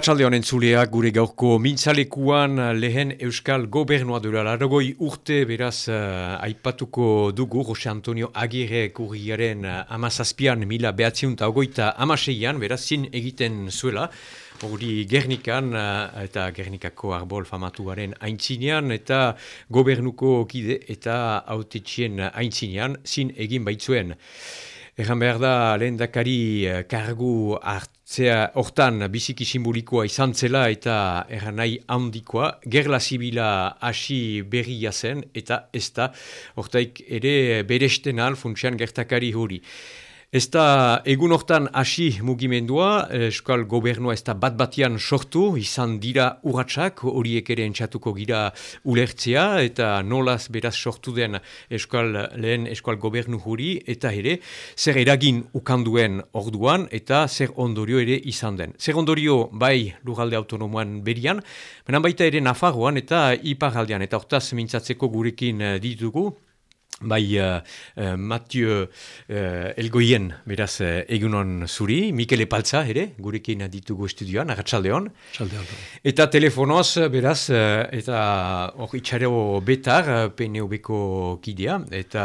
Arratxalde honen zuleak gure gaurko mintzalekuan lehen Euskal Gobernua dura largoi urte beraz uh, aipatuko dugu Jose Antonio Agire kurriaren uh, amazazpian mila behatziun eta ogoita amaseian beraz zin egiten zuela hori Gernikan uh, eta Gernikako arbol famatuaren aintzinean eta gobernuko kide eta autetxien aintzinean zin egin baitzuen. Egan behar da, lehen dakari kargu hart Zea, hortan, biziki simbolikoa izan zela eta erran nahi handikoa, gerla zibila hasi berria zen eta ez da, hortaik ere beresten al funtsian gertakari hori. Ez da, egun hortan hasi mugimendua, eskal gobernua ez da bat batian sortu, izan dira urratsak, horiek ere entxatuko gira ulertzea, eta nolaz beraz sortu den eskal lehen eskal gobernu huri, eta ere, zer eragin ukanduen orduan, eta zer ondorio ere izan den. Zer ondorio bai lugalde autonomoan berian, menan baita ere Nafarroan eta Iparaldean, eta hortaz mintzatzeko gurekin ditugu, Bai, uh, uh, Mathieu uh, Elgoien, beraz, uh, egunon zuri, Mikel Epaltza, ere, gurekin ditugu estudioan, agatsaldeon. Eta telefonoz, beraz, uh, eta hor itxareo betar, PNOB-ko kidea, eta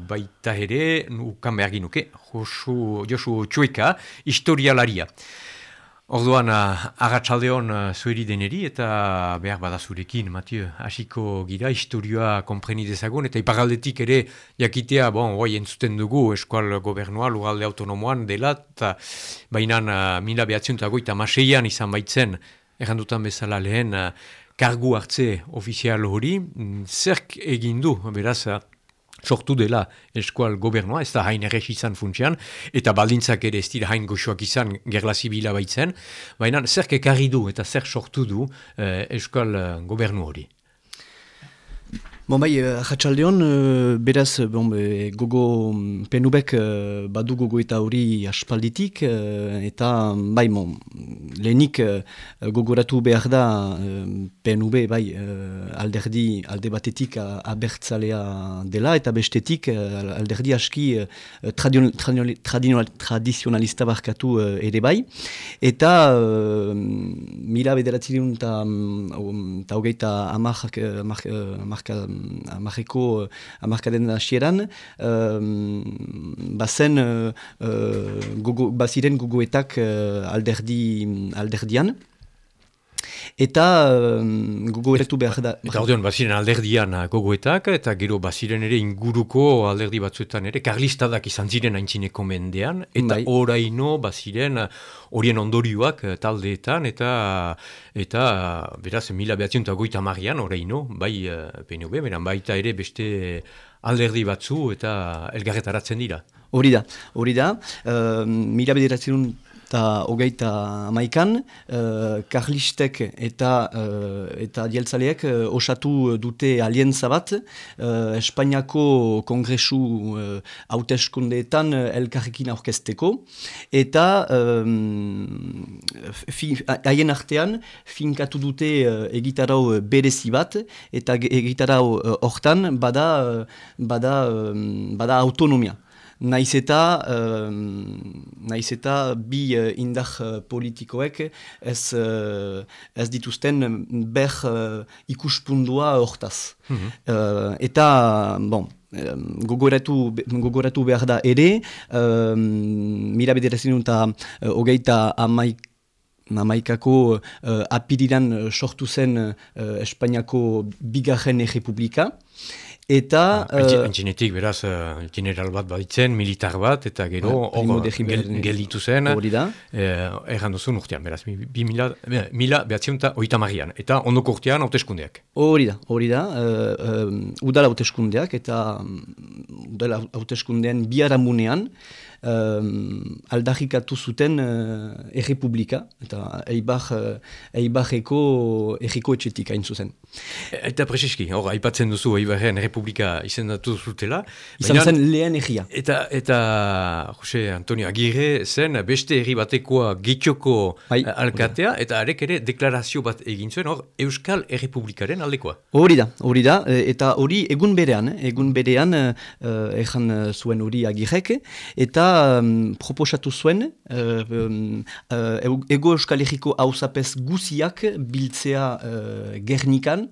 baita ere, nukan behar ginuke, Josu Txueka, historialaria. Orduan, uh, agatsaldeon uh, zueri deneri eta behar badazurekin, Mathieu, hasiko gira, historioa kompreni dezagun, eta ipagaldetik ere jakitea, bon, oi, entzuten dugu, eskual gobernua, lugalde autonomoan dela, eta bainan uh, mila behatzen eta maseian izan baitzen, errandutan bezala lehen, kargu hartze ofizial hori, mm, zerk egin du, beraz, sortu dela eskual gobernua, ez da hain errex izan funtsian, eta baldintzak ere ez dira hain goxoak izan gerla zibila baitzen, baina zer kekarri du eta zer sortu du eh, eskual eh, gobernu hori. Bon bai, jatxaldeon, uh, uh, beraz, bon, be, gogo mm, penubek uh, badu gogo eta hori aspalditik, uh, eta bai, bon, lehenik uh, gogoratu behar da uh, bai, uh, alderdi, alde batetik uh, abertzalea dela, eta bestetik uh, alderdi aski uh, tradion, tradion, tradizionalista barkatu uh, ere bai, eta uh, mila bederatzerun eta um, hogeita amak, amak, amak, amareko amarkaden hasieran um, bazen uh, gogo, baziren gogoetak uh, alderdi, alderdian Eta um, gogo eretu behar da. Eta ordean, baziren alderdian gogoetak, eta gero baziren ere inguruko alderdi batzuetan ere, karlistadak izan ziren haintzineko mendean, eta bai. oraino baziren horien ondorioak taldeetan, eta eta beraz, mila behatzen eta goita marian, oraino, bai PNB, beran baita ere beste alderdi batzu eta elgarretaratzen dira. Hori da, hori da. Uh, mila bederatzen eta hogeita amaikan, uh, karlistek eta uh, eta dieltzaleek uh, osatu dute alientza bat, uh, Espainiako kongresu hauteskundeetan uh, elkarrekin aurkezteko, eta haien artean finkatu dute uh, egitarau berezi bat, eta egitarau hortan bada, bada, bada autonomia naiz eta, naiz eta bi uh, indar uh, politikoek ez, uh, ez dituzten ber uh, ikuspundua hortaz. Mm eta, bon, gogoratu, gogoratu behar da ere, um, mila bederazen eta uh, hogeita amaik Namaikako uh, apiriran sortu zen uh, Espainiako bigarren errepublika. Eta... Entzinetik, uh, beraz, uh, general bat baditzen, militar bat, eta gero uh, gel, gelditu zen. Hori da. Eh, Erran duzun urtean, beraz, bi mila, mila eta oita marian. Eta ondoko urtean, hauteskundeak. Hori da, hori da. Uh, uh, udala hauteskundeak, eta udala hauteskundean biaramunean, um, aldarrikatu zuten uh, errepublika, eta eibar, uh, eibarreko erriko etxetik hain zuzen. Eta prezeski, hor, aipatzen duzu Bolivaren Republika izendatu zutela. Izan zen lehen egia. Eta, eta Jose Antonio Agirre zen beste herri batekoa getxoko bai, alkatea, eta arek ere deklarazio bat egin zuen, hor Euskal Errepublikaren aldekoa. Hori da, hori da, eta hori egun berean, egun berean uh, zuen hori Agirrek, eta um, proposatu zuen uh, ego Euskal Herriko hausapez guziak biltzea uh, Gernikan,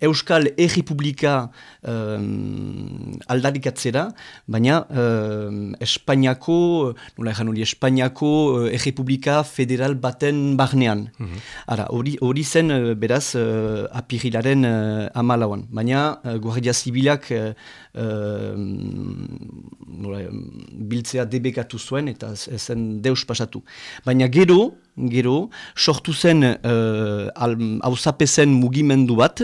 Euskal Errepublika um, aldarikatzera, baina Espainiako, nola ezan hori, Espainiako uh, Errepublika federal baten barnean. Mm hori zen, beraz, uh, apirilaren uh, amalauan. Baina, uh, Guardia Zibilak nola, biltzea debekatu zuen, eta zen deus pasatu. Baina gero, gero, sortu zen hauzapezen uh, mugimendu bat,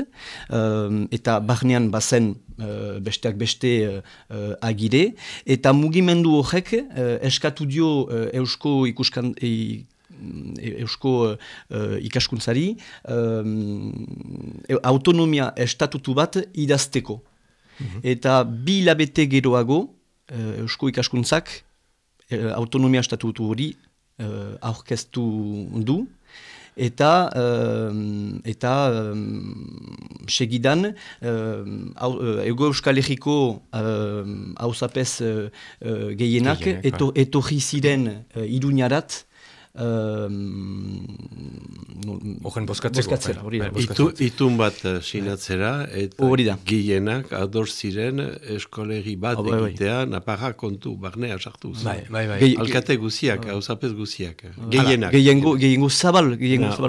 eta barnean bazen uh, besteak beste uh, agire, eta mugimendu horrek uh, eskatu dio uh, eusko ikuskan... E, eusko uh, ikaskuntzari autonomia estatutu bat idazteko. Mhm. Eta bi labete geroago eusko ikaskuntzak autonomia estatutu hori uh, aurkeztu du, eta uh, eta um, segidan uh, ego euskal egiko hausapez uh, uh, gehienak eto, etorri ziren uh, iduniarat Ogen boskatzeko. Itun bat uh, sinatzera, eta gehienak ador ziren eskolegi bat oh, egitea, naparra kontu, barnea sartu. Bai, bai, bai. Alkate guziak, hau zapez guziak. Gehienak. Gehiengo zabal.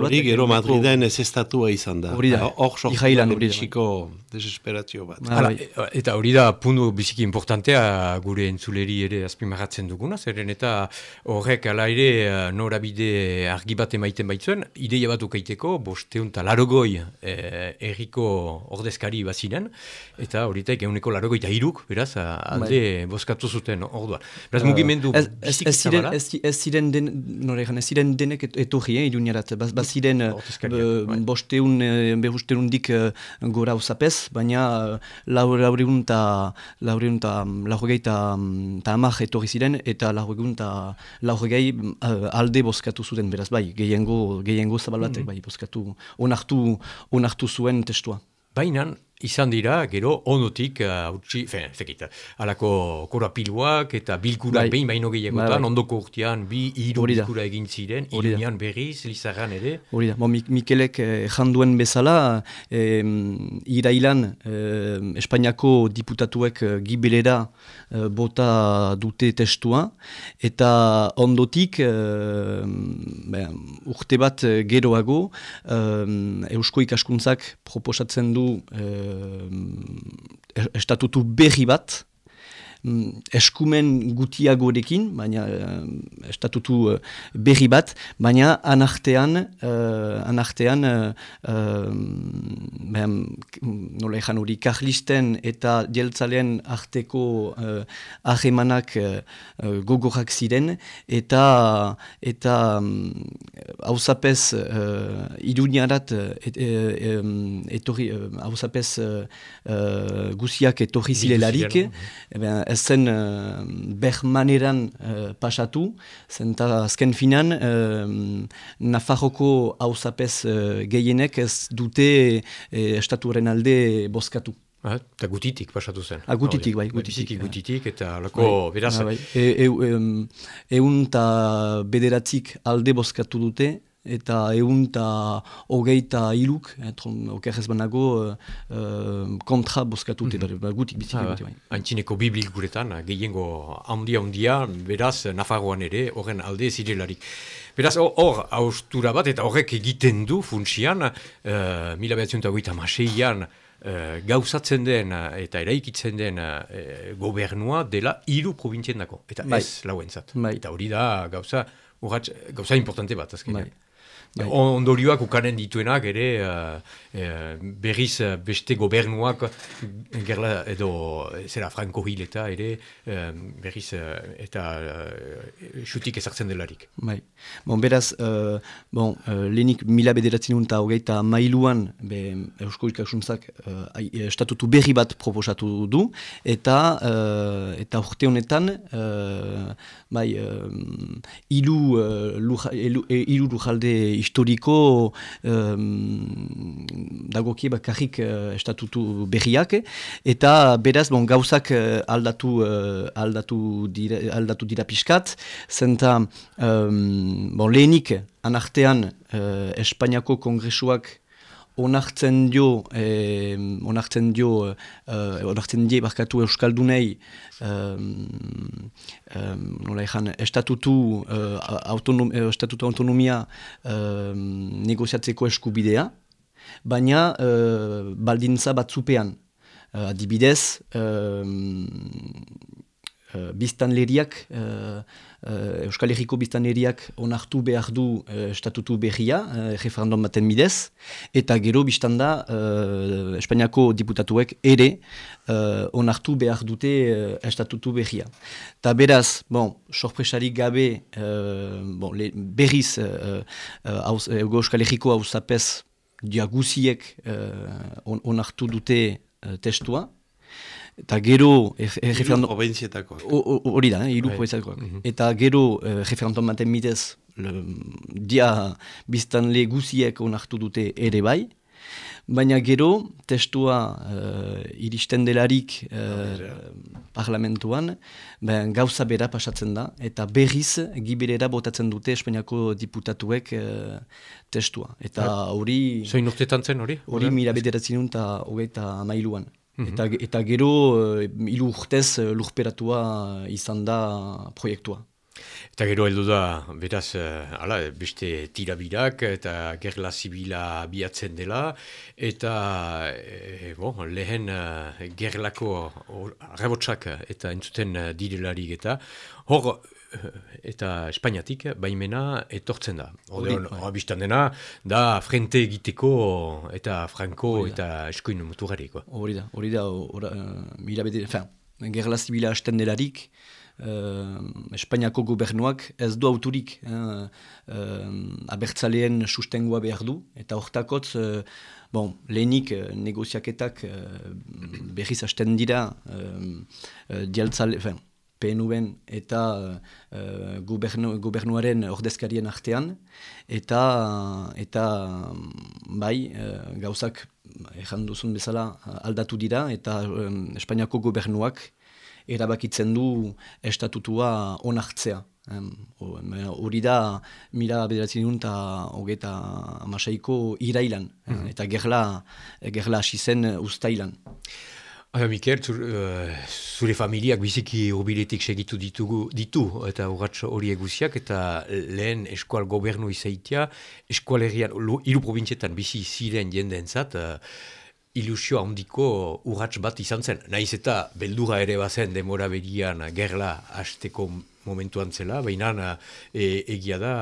Hori gero Madriden ez estatua izan da. Hori da. Hor sortu bisiko desesperatio bat. Eta hori da puntu biziki importantea gure entzuleri ere azpimarratzen duguna, zeren eta horrek ala ere norabide argi bat emaiten baitzuen, ideia bat ukaiteko, bosteun eta larogoi eh, erriko ordezkari bazinen, eta horitek eguneko larogoi eta iruk, beraz, alde bai. boskatu zuten ordua. Beraz, uh, mugimendu ez, ez, ez, ziren, ez, ez ziren den, nore, ez ziren denek etorri, eh, iduniarat, baz, baz ziren bai. bosteun, eh, behusteun dik uh, gora usapez, baina uh, laureun eta laureun eta laurogei eta amak etorri ziren, eta laureun eta laurogei uh, bozkatu zuten beraz bai, gehiengo, gehiengo zabal batek mm bai, bozkatu onartu, onartu zuen testua. Baina, izan dira, gero, onotik, hautsi, uh, zekit, alako korapiluak eta bilkura bai. behin baino gehiagotan, bai, bai. ondoko urtean, bi hiru bilkura egin ziren, irinean berriz, lizarran ere. Hori da, Mikelek eh, janduen bezala, eh, irailan, eh, Espainiako diputatuek eh, gibelera eh, bota dute testua, eta ondotik, eh, urte bat eh, geroago, eh, Eusko ikaskuntzak proposatzen du eh, estatutu berri bat, eskumen gutiagorekin, baina uh, estatutu uh, berri bat, baina anartean, uh, anartean uh, uh, nola ezan hori, karlisten eta jeltzalean arteko uh, ahemanak uh, gogorak ziren, eta eta hausapez um, uh, iduniarat et, um, etorri, hausapez uh, uh, guziak etorri zilelarik, ez zen uh, bermaneran uh, pasatu, zen azken finan, uh, Nafarroko hausapez uh, gehienek ez dute uh, estatuaren alde bozkatu. Ah, eta gutitik pasatu zen. Ah, gutitik, bai, gutitik. Gutitik, eta lako, bai, beraz... Ah, bai. E, e, eun eta bederatzik alde bozkatu dute, eta egun eta hogeita hiluk, eh, okerrez banago, uh, kontra boskatute, mm -hmm. gutik bizik ah, bai. Haintzineko biblik guretan, gehiengo handia-handia, beraz, Nafarroan ere, horren alde zirelarik. Beraz, hor, haustura bat, eta horrek egiten du, funtsian, uh, mila behatzen eta maseian, Uh, gauzatzen den eta eraikitzen den uh, gobernua dela hiru provintzien dako. Eta bai. ez lauentzat. Bai. Eta hori da gauza, urratz, gauza importante bat, azkenean. Bai. Bai. Ondorioak ukanen dituenak ere uh, berriz beste gobernuak gerla edo zera Franco Hil eta ere berriz eta uh, xutik ezartzen delarik. Bai. Bon, beraz, uh, bon, uh, lehenik mila bederatzen unta hogeita mailuan be, Eusko Ikasuntzak uh, estatutu berri bat proposatu du eta uh, eta urte honetan uh, bai, uh, ilu, uh, luja, ilu, ilu lujalde historiko um, dagokie bakarrik uh, estatutu berriak, eta beraz bon, gauzak uh, aldatu, uh, aldatu, dira, aldatu dira pixkat, zenta um, bon, lehenik anartean uh, Espainiako kongresuak onartzen dio, eh, onartzen dio, eh, onartzen die barkatu Euskaldunei, eh, eh, nola ezan, estatutu, eh, autonom, eh, estatutu autonomia eh, negoziatzeko eskubidea, baina eh, baldintza batzupean. Eh, adibidez, eh, uh, biztanleriak, uh, uh, Euskal Herriko biztanleriak onartu behar du uh, estatutu berria, uh, referendum baten midez, eta gero biztanda uh, Espainiako diputatuek ere uh, onartu behar dute uh, estatutu berria. Ta beraz, bon, sorpresarik gabe uh, bon, le, berriz uh, uh, Euskal Herriko hausapez diaguziek uh, onartu dute uh, testua, Eta gero... E, e, Hori da, eh, iru provinziatakoak. Mm -hmm. Eta gero, e, referenton maten midez, le, dia biztan le guziek onartu dute ere bai, baina gero, testua uh, iristen delarik uh, parlamentuan, ben, gauza bera pasatzen da, eta berriz giberera botatzen dute Espainiako diputatuek uh, testua. Eta hori... Zoin urtetan zen hori? Hori mila bederatzen eta hogeita mailuan. Mhm. Eta, eta gero, uh, ilu urtez lurperatua izan da proiektua. Eta gero heldu da, beraz, uh, ala, beste tirabirak eta gerla zibila biatzen dela, eta e, bon, lehen gerlako arrebotsak eta entzuten direlarik eta hor, eta Espainiatik baimena etortzen da. Odeon, hori dena, da frente egiteko eta franko eta eskuin muturariko. Hori da, hori da, mila bete, fin, gerla zibila hasten delarik, uh, Espainiako gobernuak ez du auturik uh, uh, abertzaleen sustengoa behar du, eta hortakotz, uh, bon, lehenik negoziaketak berriz hasten dira, dialtzale, fin, PNU-en eta uh, gobernu, gobernuaren ordezkarien artean, eta, eta bai, uh, gauzak ezan duzun bezala aldatu dira, eta um, Espainiako gobernuak erabakitzen du estatutua onartzea. Hori da, mila bederatzen dut hogeita amaseiko irailan, mm eta gerla, gerla hasi zen ustailan. Hala, Mikel, uh, zure familiak biziki hobiletik segitu ditugu, ditu, eta urratx hori eguziak, eta lehen eskual gobernu izaitia, eskualerian, hiru provintzietan bizi ziren jendeen zat, uh, ilusio handiko urratx bat izan zen. Naiz eta beldura ere bazen demora berian gerla hasteko momentuan zela, baina e, egia da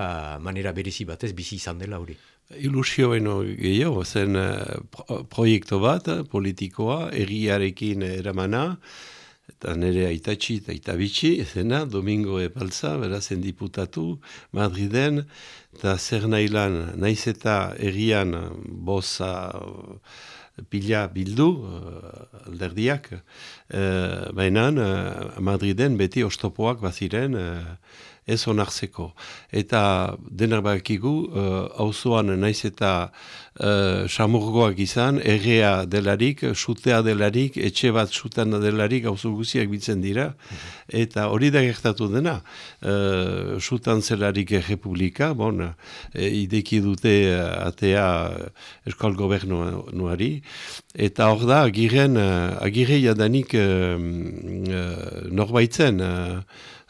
manera berezi batez bizi izan dela hori. Ilusio beno gehiago, zen uh, proiektu bat, politikoa, erriarekin eramana, eta nire aitatxi eta aitabitxi, zena, Domingo Epalza, berazen diputatu, Madriden, eta zer nahi lan, naiz eta errian boza pila bildu, uh, alderdiak, uh, baina uh, Madriden beti ostopoak baziren, ez onartzeko. Eta denak bakigu, hauzoan uh, naiz eta uh, samurgoak izan, errea delarik, sutea delarik, etxe bat sutean delarik hauzo guziak bitzen dira. Eta hori da gertatu dena, uh, sutan zelarik republika, bon, e, ideki dute atea eskal gobernuari, eta hor da, agiren, agire jadanik uh, uh, norbaitzen,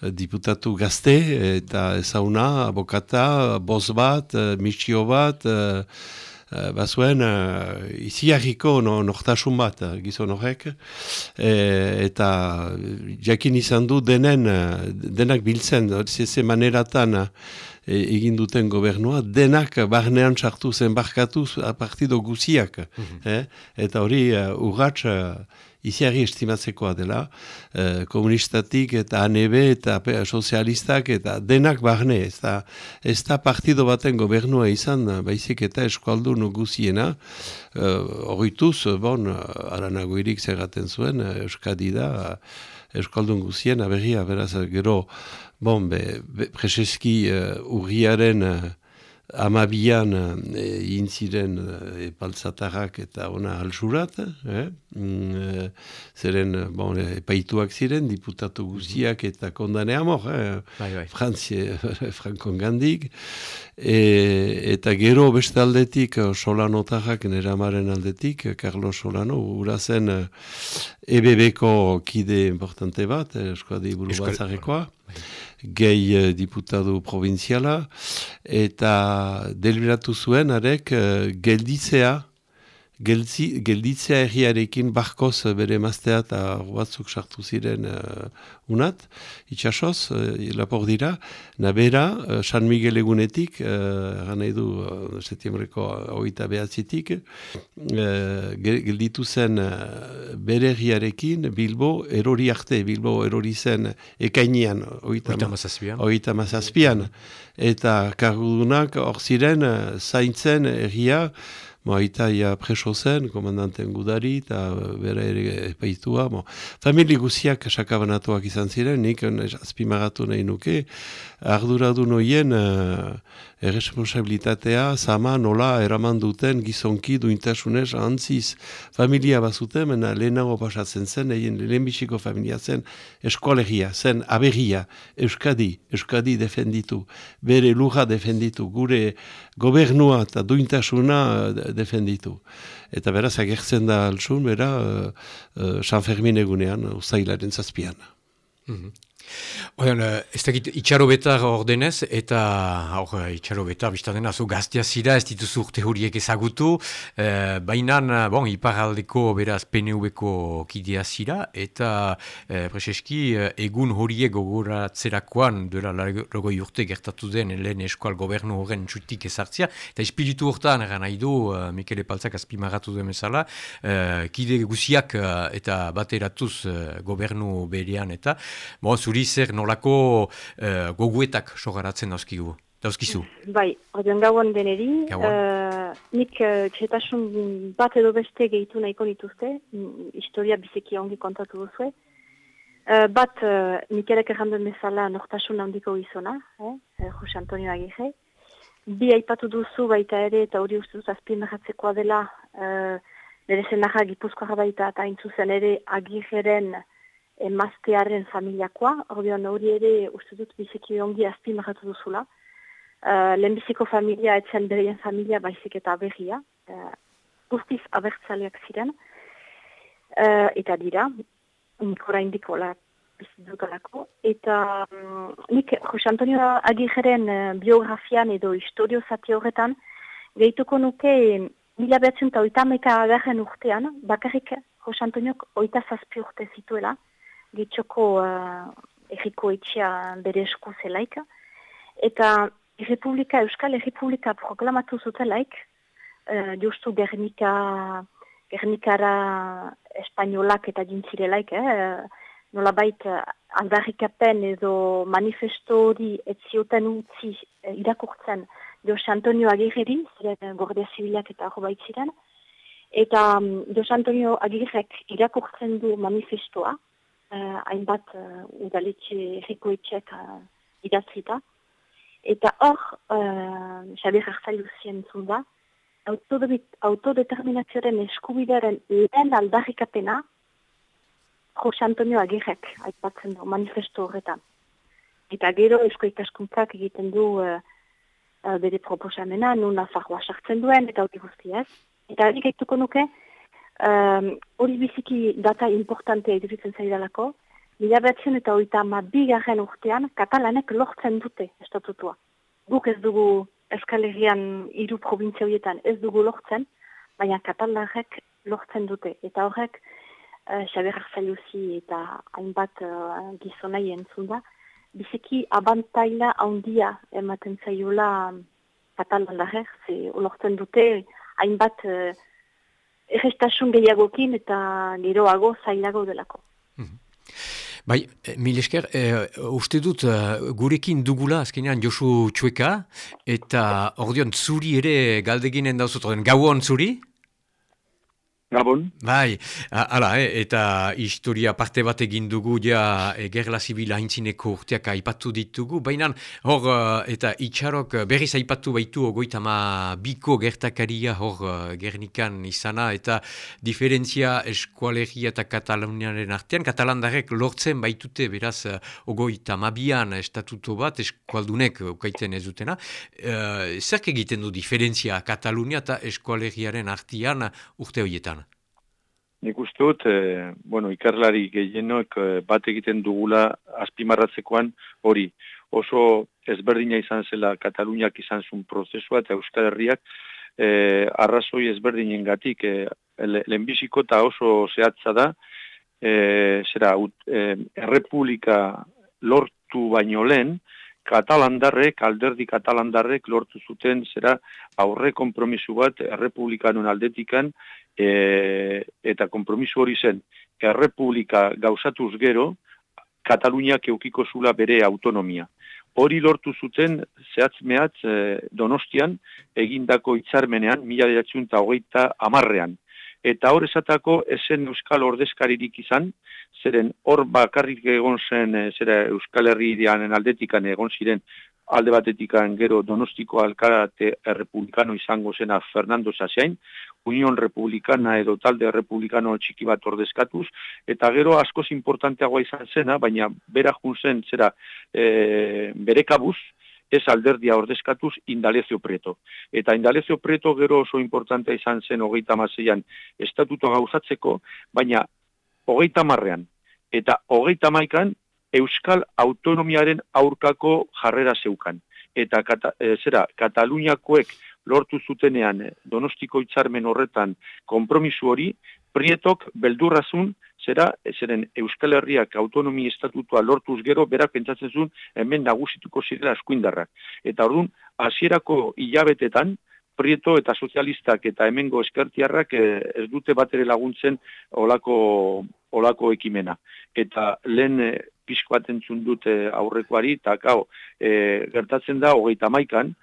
diputatu gazte eta ezauna, abokata, boz bat, eh, misio bat, uh, bazuen uh, iziarriko no, nortasun bat gizon horrek eta jakin izan du denen denak biltzen zeze maneratan e, egin duten gobernua, denak barnean sartu zen barkatu partido guziak. Mhm. eh? Eta hori uh, urratx uh, iziari estimatzekoa dela, uh, komunistatik eta ANB eta sozialistak eta denak barne, ez da, ez da partido baten gobernua izan, baizik eta eskualdun guziena, horrituz, uh, bon, aranago irik zuen, uh, Euskadi da, uh, Euskaldun guzien, aberria, beraz, gero, bon, be, be, preseski uh, urriaren uh, amabian uh, inziren uh, epaltzatarrak eta ona alzurat, eh? Mm, zeren, bon, epaituak ziren, diputatu guziak eta kondane amor, eh? bai, bai. Franzie, Frankon gandik, e, eta gero beste aldetik, Solano tarrak, nera amaren aldetik, Carlos Solano, urazen uh, EBB-ko kide importante bat, eskoadi buru batzarekoa, bai gehi uh, diputatu provinziala, eta deliberatu zuen, arek, uh, gelditzea, Gelzi, gelditzea erriarekin barkoz bere maztea eta batzuk sartu ziren uh, unat, itxasoz, uh, lapor dira, nabera, uh, San Miguel egunetik, uh, nahi du uh, setiembreko oita behatzitik, uh, gelditu zen uh, bere erriarekin Bilbo erori arte, Bilbo erori zen ekainian, oita, oita mazazpian, eta kargudunak hor ziren zaintzen erria, Moaita ia preso zen, komandanten gudari, eta bera ere epaitua. Mo. Famili guziak sakabanatuak izan ziren, nik azpimagatu nahi nuke, arduradu noien uh, erresponsabilitatea, zama nola eraman duten gizonki duintasunez antziz familia bazuten, mena lehenago pasatzen zen, egin lehenbiziko familia zen eskolegia, zen aberria, Euskadi, Euskadi defenditu, bere luja defenditu, gure gobernua eta duintasuna eh, defenditu. Eta beraz agertzen da altzun, bera, uh, uh, San Fermin egunean, uzailaren zazpian. Mm Oian, eh, ez dakit itxarobetar ordenez, eta hor eh, itxarobetar biztaten zu gaztia zira, ez dituzu urte horiek ezagutu, e, baina, bon, iparaldeko beraz PNV-ko kidea zira, eta e, preseski egun horiek gogoratzerakoan, duela lagoi urte gertatu den lehen eskual gobernu horren txutik ezartzia, eta espiritu hortan, eran nahi du, Mikele Paltzak azpimarratu duen bezala, uh, kide guziak eta bateratuz gobernu berean, eta, bon, zuri hori zer nolako uh, goguetak sogaratzen dauzkigu. Dauzkizu? Bai, ordean gauan deneri, uh, nik uh, txetasun bat edo beste gehitu nahiko nituzte, mm, historia biziki ongi kontatu duzu. Uh, bat, uh, Mikelek erranduen bezala nortasun handiko izona, eh? Jose Antonio Agirre. Bi aipatu duzu baita ere, eta hori uste dut azpien dela, uh, nire zen gipuzkoa baita, eta intzuzen ere Agirreren emaztearen familiakoa, ordean hori ere uste dut biziki ongi azpi marratu duzula. Uh, Lehenbiziko familia etzen bereien familia baizik eta aberria, uh, guztiz abertzaleak ziren, uh, eta dira, nik indiko la bizidutalako, eta um, nik Jose Antonio Agirren uh, biografian edo historio zati horretan, gehituko nuke mila behatzen eta oita urtean, bakarrik Jose Antoniok oita zazpi urte zituela, getxoko uh, erriko etxea bere esku zelaik. Eta Republika, Euskal Republika proklamatu zutelaik, uh, justu Gernika, Gernikara espainolak eta dintzirelaik, eh? nola bait uh, aldarrikapen edo manifesto hori etzioten utzi uh, irakurtzen Jose Antonio Agirreri, ziren Gordia Zibilak eta hori ziren, eta um, Jose Antonio Agirrek irakurtzen du manifestoa, uh, hainbat uh, udaletxe errikoetxeak uh, idatzita. Eta hor, uh, Xabier Arzailu zien zunda, autodeterminazioaren eskubidaren lehen aldarrikapena Jose Antonio Agirrek aipatzen du manifesto horretan. Eta gero esko ikaskuntzak egiten du uh, uh, bere proposamena, nuna farroa sartzen duen, eta hori guztiaz. Eta hori gaituko nuke, hori um, biziki data importante eduritzen zaidalako, mila behatzen eta oita ma bigarren urtean katalanek lortzen dute estatutua. Guk ez dugu eskalerian hiru provintzia horietan ez dugu lortzen, baina katalarek lortzen dute. Eta horrek, uh, Xaber Arzailuzi eta hainbat uh, gizonai entzun da, biziki abantaila handia ematen zaiola katalandarrer, ze olortzen dute hainbat uh, errestasun gehiagokin eta geroago zailago delako. Mhm. Bai, eh, Milesker, e, uste dut gurekin dugula azkenean Josu Txueka eta ordeon zuri ere galdeginen dauzut, gauon zuri? Gabon. Bai, ala, eh, eta historia parte bat egin dugu ja e, gerla zibila haintzineko urteak aipatu ditugu, baina hor eh, eta itxarok berriz aipatu baitu ogoitama biko gertakaria hor gernikan izana eta diferentzia eskualegia eta kataluniaren artean, katalandarek lortzen baitute beraz ogoitama bian estatuto bat eskualdunek ukaiten ez dutena. E, zerk egiten du diferentzia Katalunia eta eskualegiaren artean urte horietan? Nik uste dut, e, bueno, ikerlari gehienok e, bat egiten dugula azpimarratzekoan hori. Oso ezberdina izan zela Kataluniak izan zuen prozesua eta Euskal Herriak e, arrazoi ezberdinen gatik e, lehenbiziko eta oso zehatza da e, zera, ut, e, errepublika lortu baino lehen, katalandarrek, alderdi katalandarrek lortu zuten zera aurre kompromisu bat errepublikanon aldetikan e, eta kompromisu hori zen errepublika gauzatuz gero Kataluniak eukiko zula bere autonomia. Hori lortu zuten zehatz mehatz e, donostian egindako itzarmenean mila eta hogeita amarrean eta hor esatako esen euskal ordezkaririk izan, zeren hor bakarrik egon zen, e, zera euskal herri ideanen aldetikan egon ziren, alde batetikan gero donostiko alkarate republikano izango zena Fernando Zasein, Union Republikana edo talde Republikano txiki bat ordezkatuz, eta gero askoz importanteagoa izan zena, baina bera zen zera e, bere kabuz, ez alderdia ordezkatuz Indalezio Preto. Eta Indalezio Preto gero oso importantea izan zen hogeita mazeian estatuto gauzatzeko, baina hogeita marrean eta hogeita maikan Euskal Autonomiaren aurkako jarrera zeukan. Eta kata, e, zera, Kataluniakoek lortu zutenean donostiko hitzarmen horretan kompromisu hori, Prietok beldurrazun zera, zeren Euskal Herriak autonomi estatutua lortuz gero, berak pentsatzen zuen hemen nagusituko zirela eskuindarrak. Eta orduan, hasierako hilabetetan, Prieto eta sozialistak eta hemengo eskertiarrak eh, ez dute bat ere laguntzen olako, olako ekimena. Eta lehen e, pixko bat entzun dute aurrekoari, eta gau, e, gertatzen da, hogeita maikan,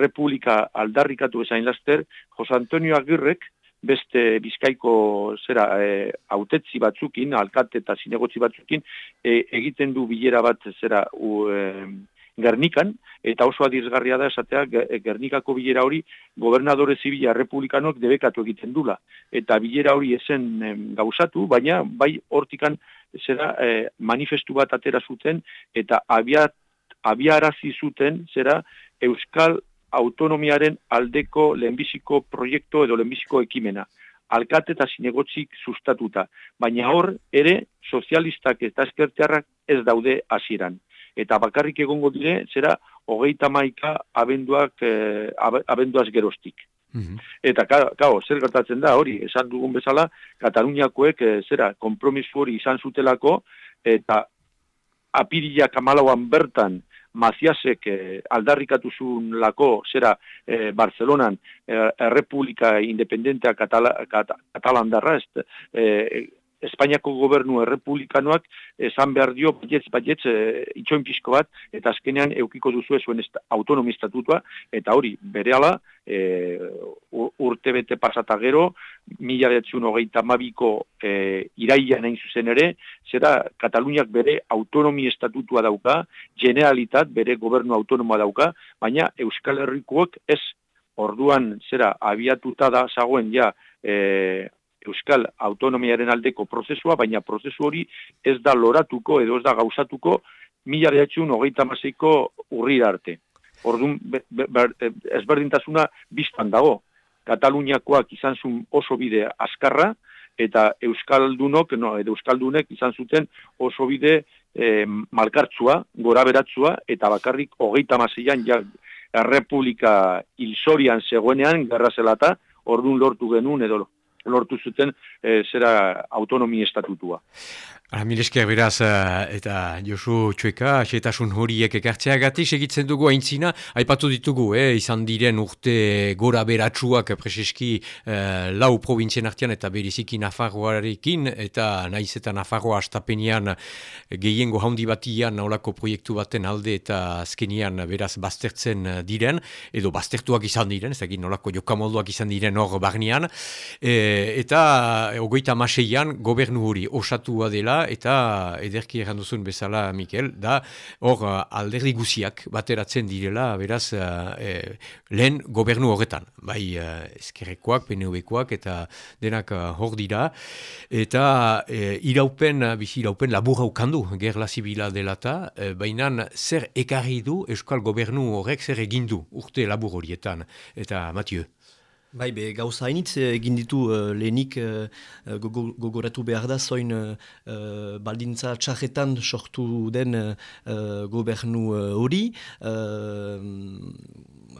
Republika aldarrikatu esain laster, Jos Antonio Agirrek, beste bizkaiko zera e, autetzi batzukin, alkate eta zinegotzi batzukin, e, egiten du bilera bat zera u, e, Gernikan, eta oso adizgarria da esatea Gernikako bilera hori gobernadore zibila republikanok debekatu egiten dula. Eta bilera hori esen gauzatu, baina bai hortikan zera e, manifestu bat atera zuten eta abiat, abiarazi zuten zera Euskal autonomiaren aldeko lehenbiziko proiektu edo lehenbiziko ekimena. Alkate eta zinegotzik sustatuta. Baina hor, ere, sozialistak eta eskertearrak ez daude hasieran. Eta bakarrik egongo dire, zera, hogeita maika abenduak, eh, abenduaz gerostik. Mhm. Eta, kao, zer gertatzen da, hori, esan dugun bezala, Kataluniakoek, eh, zera, kompromisu hori izan zutelako, eta apiriak amalauan bertan, Maziasek eh, aldarrikatu zuen lako, zera, eh, Barcelonan, eh, Errepublika Independentea Katala, Katalandarra, eh, Espainiako gobernu errepublikanoak esan behar dio, baietz, baietz, e, itxoin pixko bat, eta azkenean eukiko duzu zuen autonomi estatutua, eta hori, bere ala, e, urte bete pasata gero, mila behatzen hogeita mabiko e, iraia nahin zuzen ere, zera Kataluniak bere autonomi estatutua dauka, generalitat bere gobernu autonomoa dauka, baina Euskal Herrikoak ez. Orduan zera abiatuta da zagoen ja e, euskal autonomiaren aldeko prozesua, baina prozesu hori ez da loratuko edo ez da gauzatuko mila behatxun hogeita maseiko urri arte. Orduan, ezberdintasuna biztan dago. Kataluniakoak izan zuen oso bide askarra, eta Euskaldunok, no, edo Euskaldunek izan zuten oso bide e, malkartzua, gora beratzua, eta bakarrik hogeita maseian ja Republika hilzorian zegoenean, gerra zelata, orduan lortu genuen edo lortu zuten e, zera autonomi estatutua. Milesker beraz, eh, eta Josu Txueka, xetasun horiek ekartzea gati, segitzen dugu aintzina, aipatu ditugu, eh, izan diren urte gora beratsuak preseski eh, lau provintzien artean eta beriziki Nafarroarekin, eta naiz eta Nafarroa astapenean gehiengo haundi batian naulako proiektu baten alde eta azkenian beraz baztertzen diren, edo baztertuak izan diren, ez dakit nolako jokamolduak izan diren hor barnean, e, eta ogoita maseian gobernu hori osatua dela, eta ederki erranduzun bezala, Mikel, da hor uh, alderdi guziak bateratzen direla, beraz, e, lehen gobernu horretan, bai eskerrekoak, PNV-koak, eta denak hor dira, eta e, iraupen, bizi iraupen labur haukandu, gerla zibila dela eta, e, baina zer ekarri du Euskal Gobernu horrek zer egindu urte labur horietan, eta Mathieu. Bai, be, gauza hainitz eh, egin ditu uh, lehenik uh, gogoratu behar da zoin uh, baldintza txarretan sortu den uh, gobernu hori. Uh,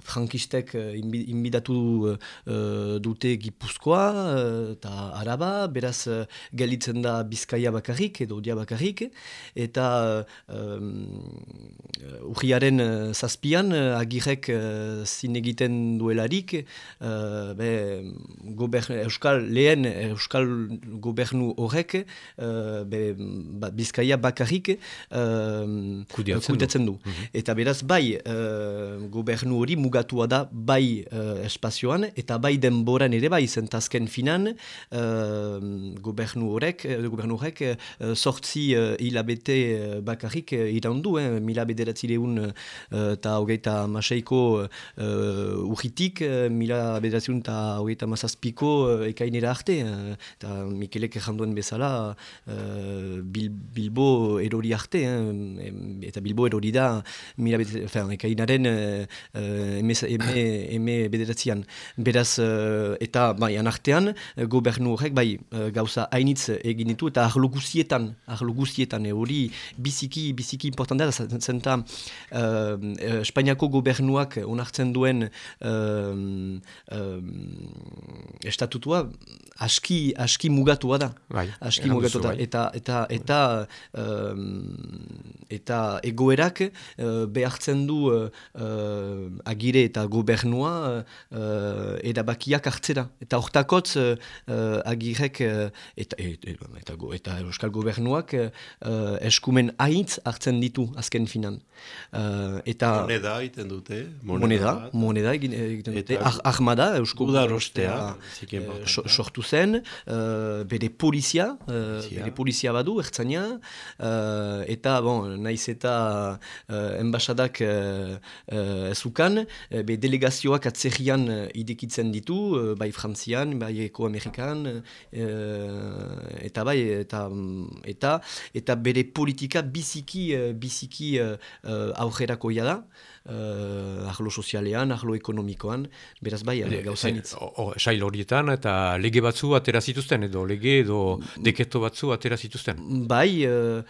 frankistek uh, inbidatu uh, dute Gipuzkoa eta uh, Araba, beraz uh, gelitzen da Bizkaia bakarrik edo Dia bakarrik, eta uh, urriaren zazpian agirek uh, zinegiten duelarik, be, euskal lehen euskal gobernu horrek be, ba, bizkaia bakarrik uh, kudeatzen du. Mhm. Eta beraz bai gobernu hori mugatua da bai uh, espazioan eta bai denboran ere bai zentazken finan uh, gobernu horrek gobernu horrek uh, sortzi uh, hilabete uh, bakarrik uh, irandu, eh, mila bederatzi lehun eta uh, hogeita maseiko uh, urritik, uh, mila bederatzi eta hogeita mazazpiko uh, ekainera arte. Uh, eta Mikelek erranduen bezala uh, bil, Bilbo erori arte. eta Bilbo erori da mila ekainaren uh, eme, eme, bederatzean. Beraz, uh, eta bai, anartean, gobernu horrek bai gauza hainitz egin ditu eta arlo guzietan, arlo guzietan, hori biziki, biziki importanta da, zenta uh, Espainiako gobernuak onartzen duen uh, estatutua aski aski mugatua da. Bai, aski mugatua da bai. eta eta eta eta egoerak uh, behartzen du uh, agire eta gobernua uh, erabakiak hartzera. Eta hortakotz uh, agirek uh, eta, eta, eta, eta euskal gobernuak uh, eskumen haintz hartzen ditu azken finan. Uh, eta moneda egiten dute. Moneda, moneda egiten dute. Ahmada, eusko Udarostea, uh, sortu zen, uh, bere polizia, uh, bere polizia badu, ertzaina, uh, eta, bon, naiz eta uh, enbasadak uh, uh, ezukan, be delegazioak atzerian uh, idekitzen ditu, uh, bai frantzian, bai eko-amerikan, uh, eta bai, eta, eta, eta bere politika biziki, biziki uh, uh, aurrerako da, uh, arlo sozialean, arlo ekonomikoan, beraz bai, e, gauzainitz. Sail horietan eta lege batzu atera zituzten, edo lege edo deketo batzu atera zituzten? Bai, uh,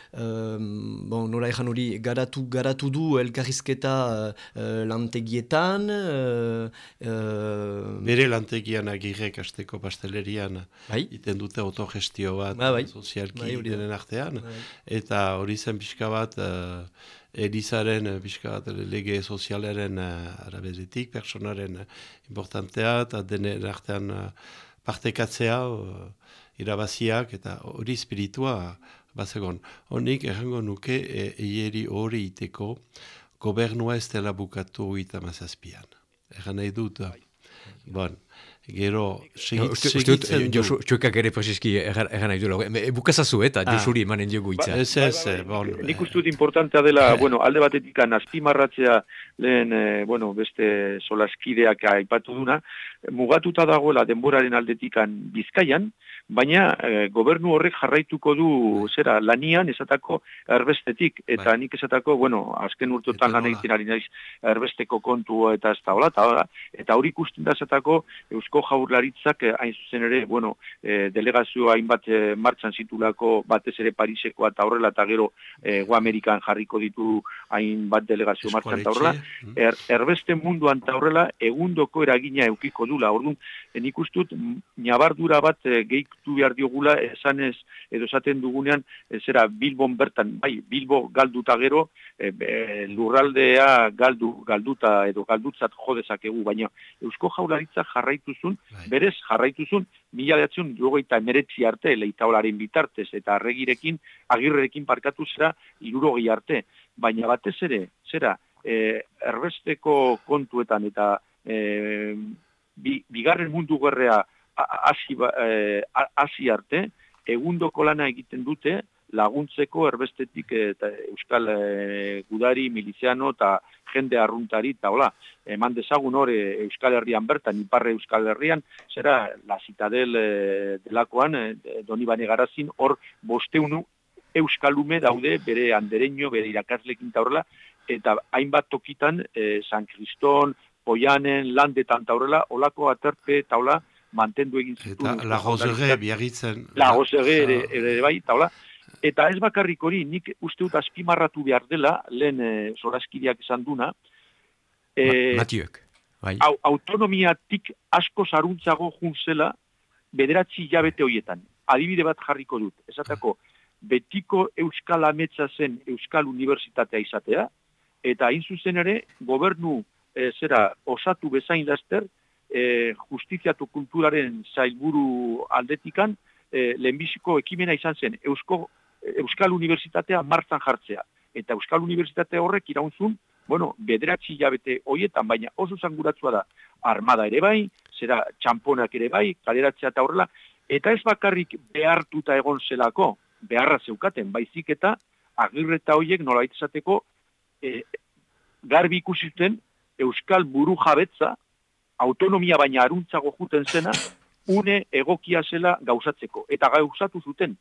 bon, nola ezan hori, garatu, garatu du elkarrizketa uh, lantegietan. Uh, Bere lantegian agirrek asteko pastelerian bai? iten dute autogestio bat ba, bai. sozialki bai, denen artean, bai. eta hori zen pixka bat... Elizaren, eh, bat, lege sozialaren uh, arabezetik, personaren importantea, eta dene artean partekatzea, irabaziak, eta hori spiritua, bazegon. Honik, errango nuke, eieri hori iteko, gobernua ez dela bukatu eta mazazpian. Erran nahi dut, bai. bon, Gero, segitzen du. Txuekak ere preziski egan nahi duela. Bukazazu eta ah. Josuri emanen diogu itza. Ez ez, bon. Nik uste dut importantea dela, bueno, alde batetik azpimarratzea lehen, eh, bueno, beste solaskideak aipatu duna, mugatuta dagoela denboraren aldetikan bizkaian, baina e, gobernu horrek jarraituko du zera lanian esatako erbestetik eta bai. nik esatako bueno azken urteotan lan egiten ari naiz erbesteko kontu eta ez da hola eta hori ikusten da esatako Eusko Jaurlaritzak eh, hain zuzen ere, bueno, eh, delegazioa hainbat eh, martxan zitulako batez ere Pariseko eta horrela eta gero eh, Amerikan jarriko ditu hainbat delegazio martxan eta horrela. Mm. Er, erbeste munduan eta horrela egundoko eragina eukiko dula. Orduan, eh, nik ustut, nabardura bat eh, gehitu behar diogula esanez edo esaten dugunean, zera Bilbon bertan, bai, Bilbo galduta gero, eh, lurraldea galdu, galduta edo galdutzat jodezakegu, baina Eusko Jaurlaritza jarraituzun, bai. berez jarraituzun, mila behatzen eta emeretzi arte, leitaolaren bitartez, eta arregirekin, agirrekin parkatu zera, irurogi arte. Baina batez ere, zera, e, erbesteko kontuetan eta e, bi, bigarren mundu gerrea hasi ba, e, arte, egundoko lana egiten dute, laguntzeko erbestetik eta euskal e, gudari, miliziano eta jende arruntari eta hola, eman dezagun hor euskal herrian bertan, iparre euskal herrian, zera la citadel e, delakoan, e, doni bane garazin, hor bosteunu euskalume daude bere andereño, bere irakaslekin eta horrela, eta hainbat tokitan e, San Kriston, Poianen, Landetan eta horrela, olako aterpe eta hola, mantendu egin zitu. Eta lagozere biagitzen. Lagozere ere, ere bai, eta hola, Eta ez bakarrik hori, nik uste dut azpimarratu behar dela, lehen e, eh, zorazkideak esan duna. E, bai. Au, autonomiatik asko zaruntzago juntzela bederatzi jabete horietan. Adibide bat jarriko dut. Esatako, betiko Euskal Ametsa zen Euskal Unibertsitatea izatea, eta hain zuzen ere, gobernu e, zera osatu bezain laster, e, justiziatu kulturaren zailburu aldetikan, e, lehenbiziko ekimena izan zen Eusko Euskal Unibertsitatea martzan jartzea. Eta Euskal Unibertsitate horrek iraunzun, bueno, bederatzi jabete hoietan, baina oso zanguratzua da armada ere bai, zera txamponak ere bai, kaleratzea eta horrela, eta ez bakarrik behartuta egon zelako, beharra zeukaten, baizik eta agirreta hoiek nola esateko e, garbi ikusiten Euskal buru jabetza, autonomia baina aruntzago juten zena, une egokia zela gauzatzeko. Eta gauzatu zuten,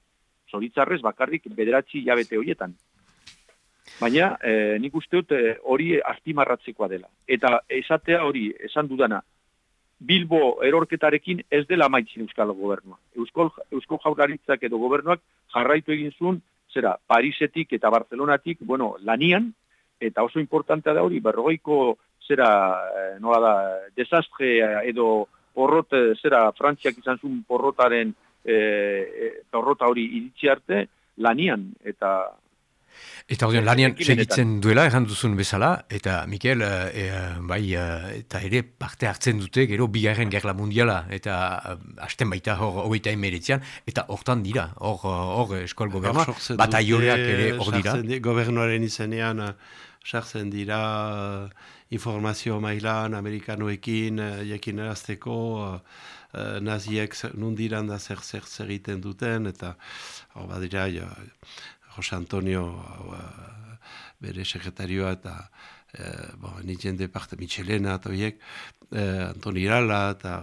zoritzarrez bakarrik bederatzi jabete horietan. Baina e, nik uste dut eh, hori e, azpimarratzekoa dela. Eta esatea hori esan dudana, Bilbo erorketarekin ez dela maitzin Euskal Gobernua. Euskal, Euskal Jaurlaritzak edo gobernuak jarraitu egin zuen, zera, Parisetik eta Barcelonatik, bueno, lanian, eta oso importantea da hori, berrogeiko, zera, nola da, desastre edo porrot, zera, Frantziak izan zuen porrotaren e, torrota hori iritsi arte lanian eta Eta hori, lanian segitzen duela, erran duzun bezala, eta Mikel, e, bai, eta ere parte hartzen dute, gero bigarren gerla mundiala, eta hasten baita hor hogeita emeretzean, eta hortan dira, hor, hor eskual gobernua, bataioreak ere hor dira. Gobernuaren izenean, sartzen dira informazio mailan, amerikanoekin, jakin erazteko, uh, naziek nundiran da zer zer zer egiten duten, eta hor badira, jo, Jose Antonio bere sekretarioa eta uh, bo, nintzen de parte Michelena eta horiek, uh, Antoni Irala eta,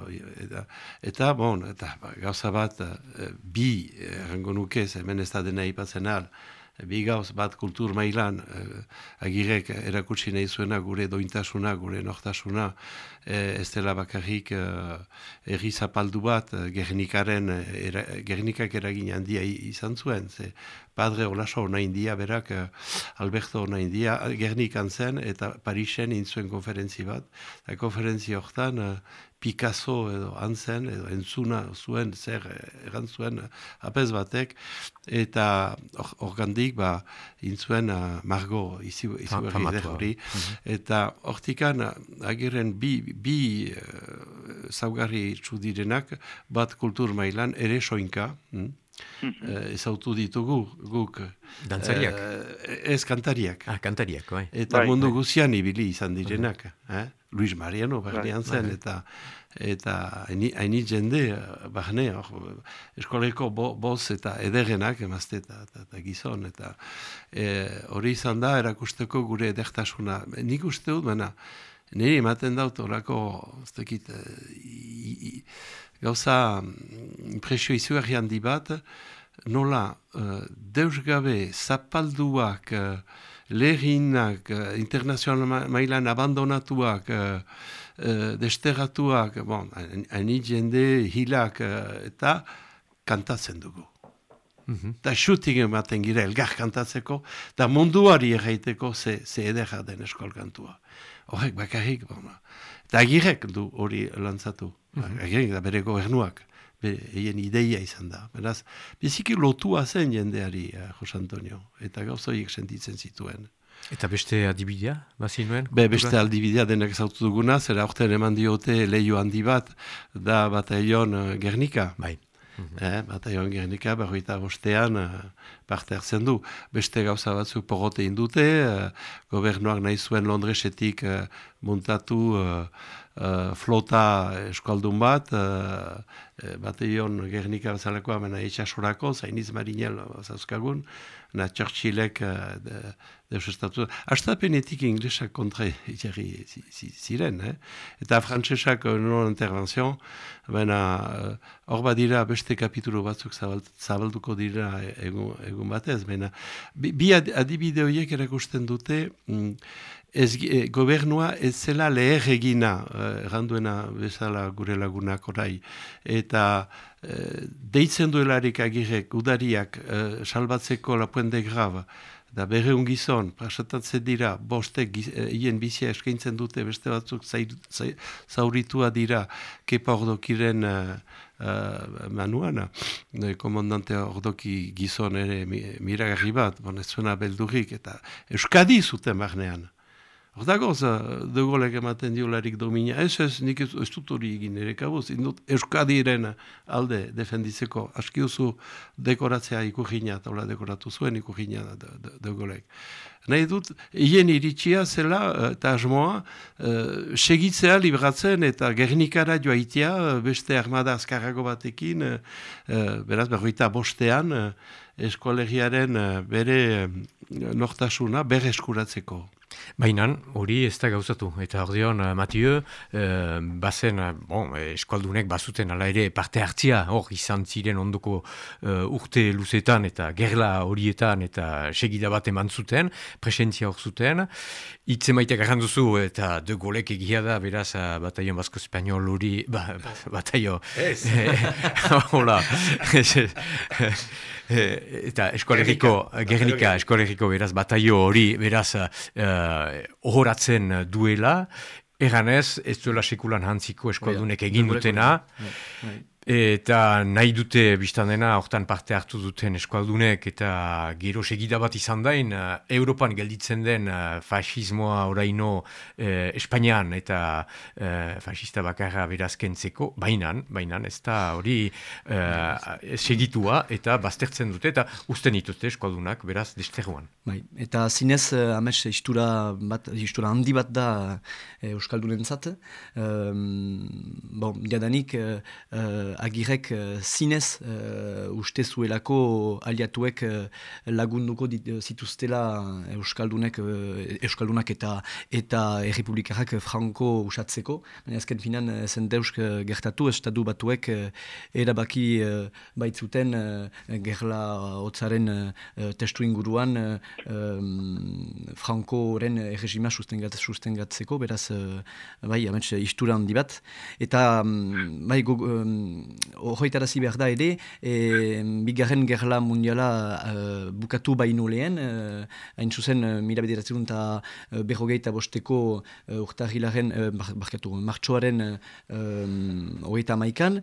eta, eta, bon, eta ba, gauza bat uh, bi errango nuke, hemen ez da dena ipatzen al, bi bat kultur mailan eh, agirek erakutsi nahi zuena gure dointasuna, gure nortasuna eh, ez dela bakarrik eh, erri zapaldu bat eh, gernikaren era, gernikak eragin handia izan zuen ze padre olaso ona india berak eh, Alberto ona india gernikan zen eta Parisen intzuen konferentzi bat. Eta konferentzi hortan eh, Picasso edo antzen edo entzuna zuen zer egan zuen apez batek eta organdik ba intzuen uh, margo izi, izi hori mhm. eta hortikan agiren bi, bi uh, zaugarri txudirenak bat kultur mailan ere soinka hm? Uh, ez autu ditugu guk dantzariak uh, ez kantariak ah, kantariak bai. eta bai, mundu bai. guzian ibili izan direnak eh? Luis Mariano barnean bai, zen, bai. eta eta haini jende, barne, eskoleko bo, boz eta ederenak emazte eta, eta, gizon, eta e, hori izan da erakusteko gure edertasuna. Nik uste dut, baina, niri ematen daut horako, ez dakit, e, gauza impresio izu handi bat, nola, uh, deus gabe, zapalduak, uh, lehinak, uh, internazional mailan abandonatuak, uh, uh, desteratuak, bon, hainit jende hilak eta kantatzen dugu. Mm -hmm. Da shooting ematen gira elgar kantatzeko, da munduari erraiteko ze, ze edera den eskolkantua. Horrek bakarrik, bon, eta agirek du hori lantzatu. Mm -hmm. Agirek da bere gobernuak eien ideia izan da. Beraz, biziki lotua zen jendeari, eh, Jos Antonio, eta gauzoiek sentitzen zituen. Eta beste adibidea, bazi nuen? Be, beste adibidea denak zautu duguna, zera orten eman diote leio handi bat, da bataion uh, Gernika. Bai. Mm -hmm. eh, bataion Gernika, berroita bostean, uh, parte hartzen du. Beste gauza batzu porrote indute, uh, gobernuak nahi zuen Londresetik uh, montatu uh, flota eskaldun bat, uh, bateion Gernika bezalakoa mena itxasorako, zainiz marinel zauzkagun, na Churchillek uh, de, deus estatu. Astapenetik inglesak kontra itxarri ziren, eh? eta frantsesak non intervenzion, baina hor uh, badira beste kapitulu batzuk zabalduko dira egun, egun batez, baina bi, bi adibide horiek erakusten dute, mm, ez, e, gobernua ez zela leher egina, eh, erranduena bezala gure lagunak orai, eta e, deitzen duelarik agirek, udariak, e, salbatzeko la puente grava, da berre gizon, prasatatzen dira, bostek hien bizia eskaintzen dute, beste batzuk zauritua dira, kepa ordokiren uh, uh, manuana, komandante ordoki gizon ere miragarri bat, bon, ez zuena beldurrik, eta euskadi zuten barnean. Hor dagoz, dugolek ematen diolarik domina. Ez ez, nik ez, ez dut hori egin ere kabuz. Indut Euskadiren alde defenditzeko. Aski duzu dekoratzea ikujina, taula dekoratu zuen ikujina dugolek. Nahi dut, hien iritsia zela eta asmoa, uh, segitzea libratzen eta gernikara joaitea beste armada azkarrago batekin, uh, beraz, berroita bostean, uh, eskolegiaren bere nortasuna bere eskuratzeko. Baina hori ez da gauzatu. Eta hor dion, uh, Mathieu, uh, bazen, uh, bon, eskualdunek bazuten ala ere parte hartzia, hor izan ziren ondoko uh, urte luzetan eta gerla horietan eta segida bat eman zuten, presentzia hor zuten. Itze maite duzu eta de golek egia da, beraz, bataion basko espainol hori, ba, ba, bataio... Ez! Hola! eta eskolegiko, Gernika, eskolegiko beraz, bataio hori, beraz, uh, duela, eganez, ez duela sekulan hantziko eskualdunek egin dutena, Eta nahi dute biztan dena, hortan parte hartu duten eskualdunek eta gero segida bat izan dain, uh, Europan gelditzen den uh, fascismoa oraino uh, Espainian eta uh, fascista bakarra berazkentzeko, bainan, bainan, ez da hori uh, segitua eta baztertzen dute eta usten dituzte eskualdunak beraz desterruan. Bai, eta zinez, uh, ames, istura, bat, istura handi bat da uh, Euskaldunen zat. Um, bon, jadanik, agirek uh, zinez uh, uste zuelako aliatuek uh, lagunduko dit, zituztela Euskaldunek, Euskaldunak eta eta errepublikarrak franko usatzeko. Baina azken finan zen deusk gertatu, estadu batuek uh, erabaki uh, baitzuten uh, gerla hotzaren uh, testu inguruan uh, um, frankoren erregima sustengat, sustengatzeko, beraz, uh, bai, amets, istura handi bat. Eta, um, bai, horretarazi behar da ere, e, bigarren gerla mundiala uh, bukatu baino lehen, uh, hain zuzen, uh, mila bederatzen eta berrogeita bosteko uh, urtahilaren, uh, barkatu, martxoaren uh, um, maikan,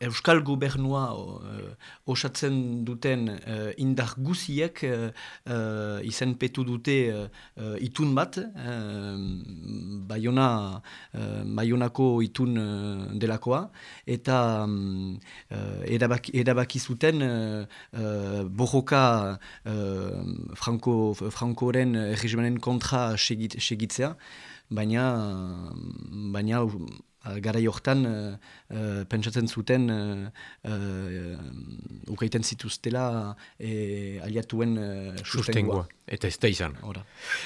Euskal gobernua uh, osatzen duten uh, indar guziek uh, uh, izen dute uh, itun bat, uh, baiona, uh, baionako itun uh, delakoa, eta um, uh, erabaki, erabaki zuten uh, uh, borroka uh, franko, frankoren regimanen kontra segitzea, baina, baina gara jortan uh, pentsatzen zuten uh, uh, ukaiten zituztela e, aliatuen uh, sustengua. Eta ez da izan.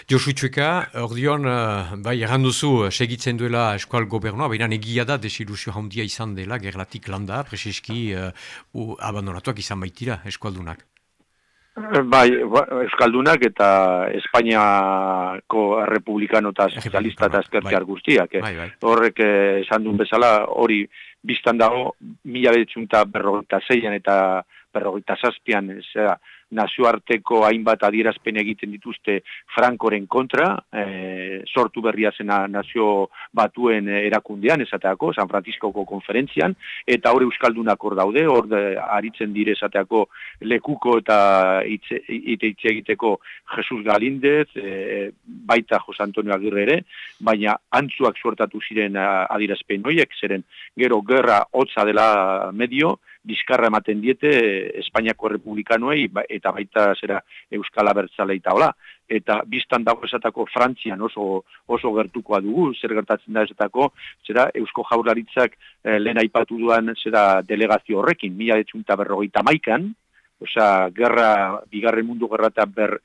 Josu Itxueka, ordeon, uh, bai, erranduzu segitzen duela eskual gobernua, baina egia da desilusio handia izan dela, gerlatik landa, preseski, uh, abandonatuak izan baitira eskualdunak. Bai, ba, Euskaldunak eta Espainiako Republikano eta Sozialista eta Ezkertiar bai. guztiak. Eh? Bai, bai. Horrek eh, esan duen bezala, hori biztan dago, mila bedetzunta berrogeita zeian eta berrogeita zazpian, zera, nazioarteko hainbat adierazpen egiten dituzte Frankoren kontra, e, sortu berria zena nazio batuen erakundean, esateako, San Franciscoko konferentzian, eta hori Euskaldunak hor daude, hor aritzen dire esateako lekuko eta itze, itze egiteko Jesus Galindez, e, baita Jos Antonio Agirre ere, baina antzuak suertatu ziren adierazpen horiek, zeren gero gerra hotza dela medio, bizkarra ematen diete Espainiako Republikanoei ba, eta baita zera Euskal Abertzalei hola. Eta biztan dago esatako Frantzian oso, oso gertukoa dugu, zer gertatzen da esatako, zera Eusko Jaurlaritzak eh, lehen aipatu duan zera delegazio horrekin, mila detzunta berrogeita maikan, Osa, gerra, bigarren mundu gerra eta ber,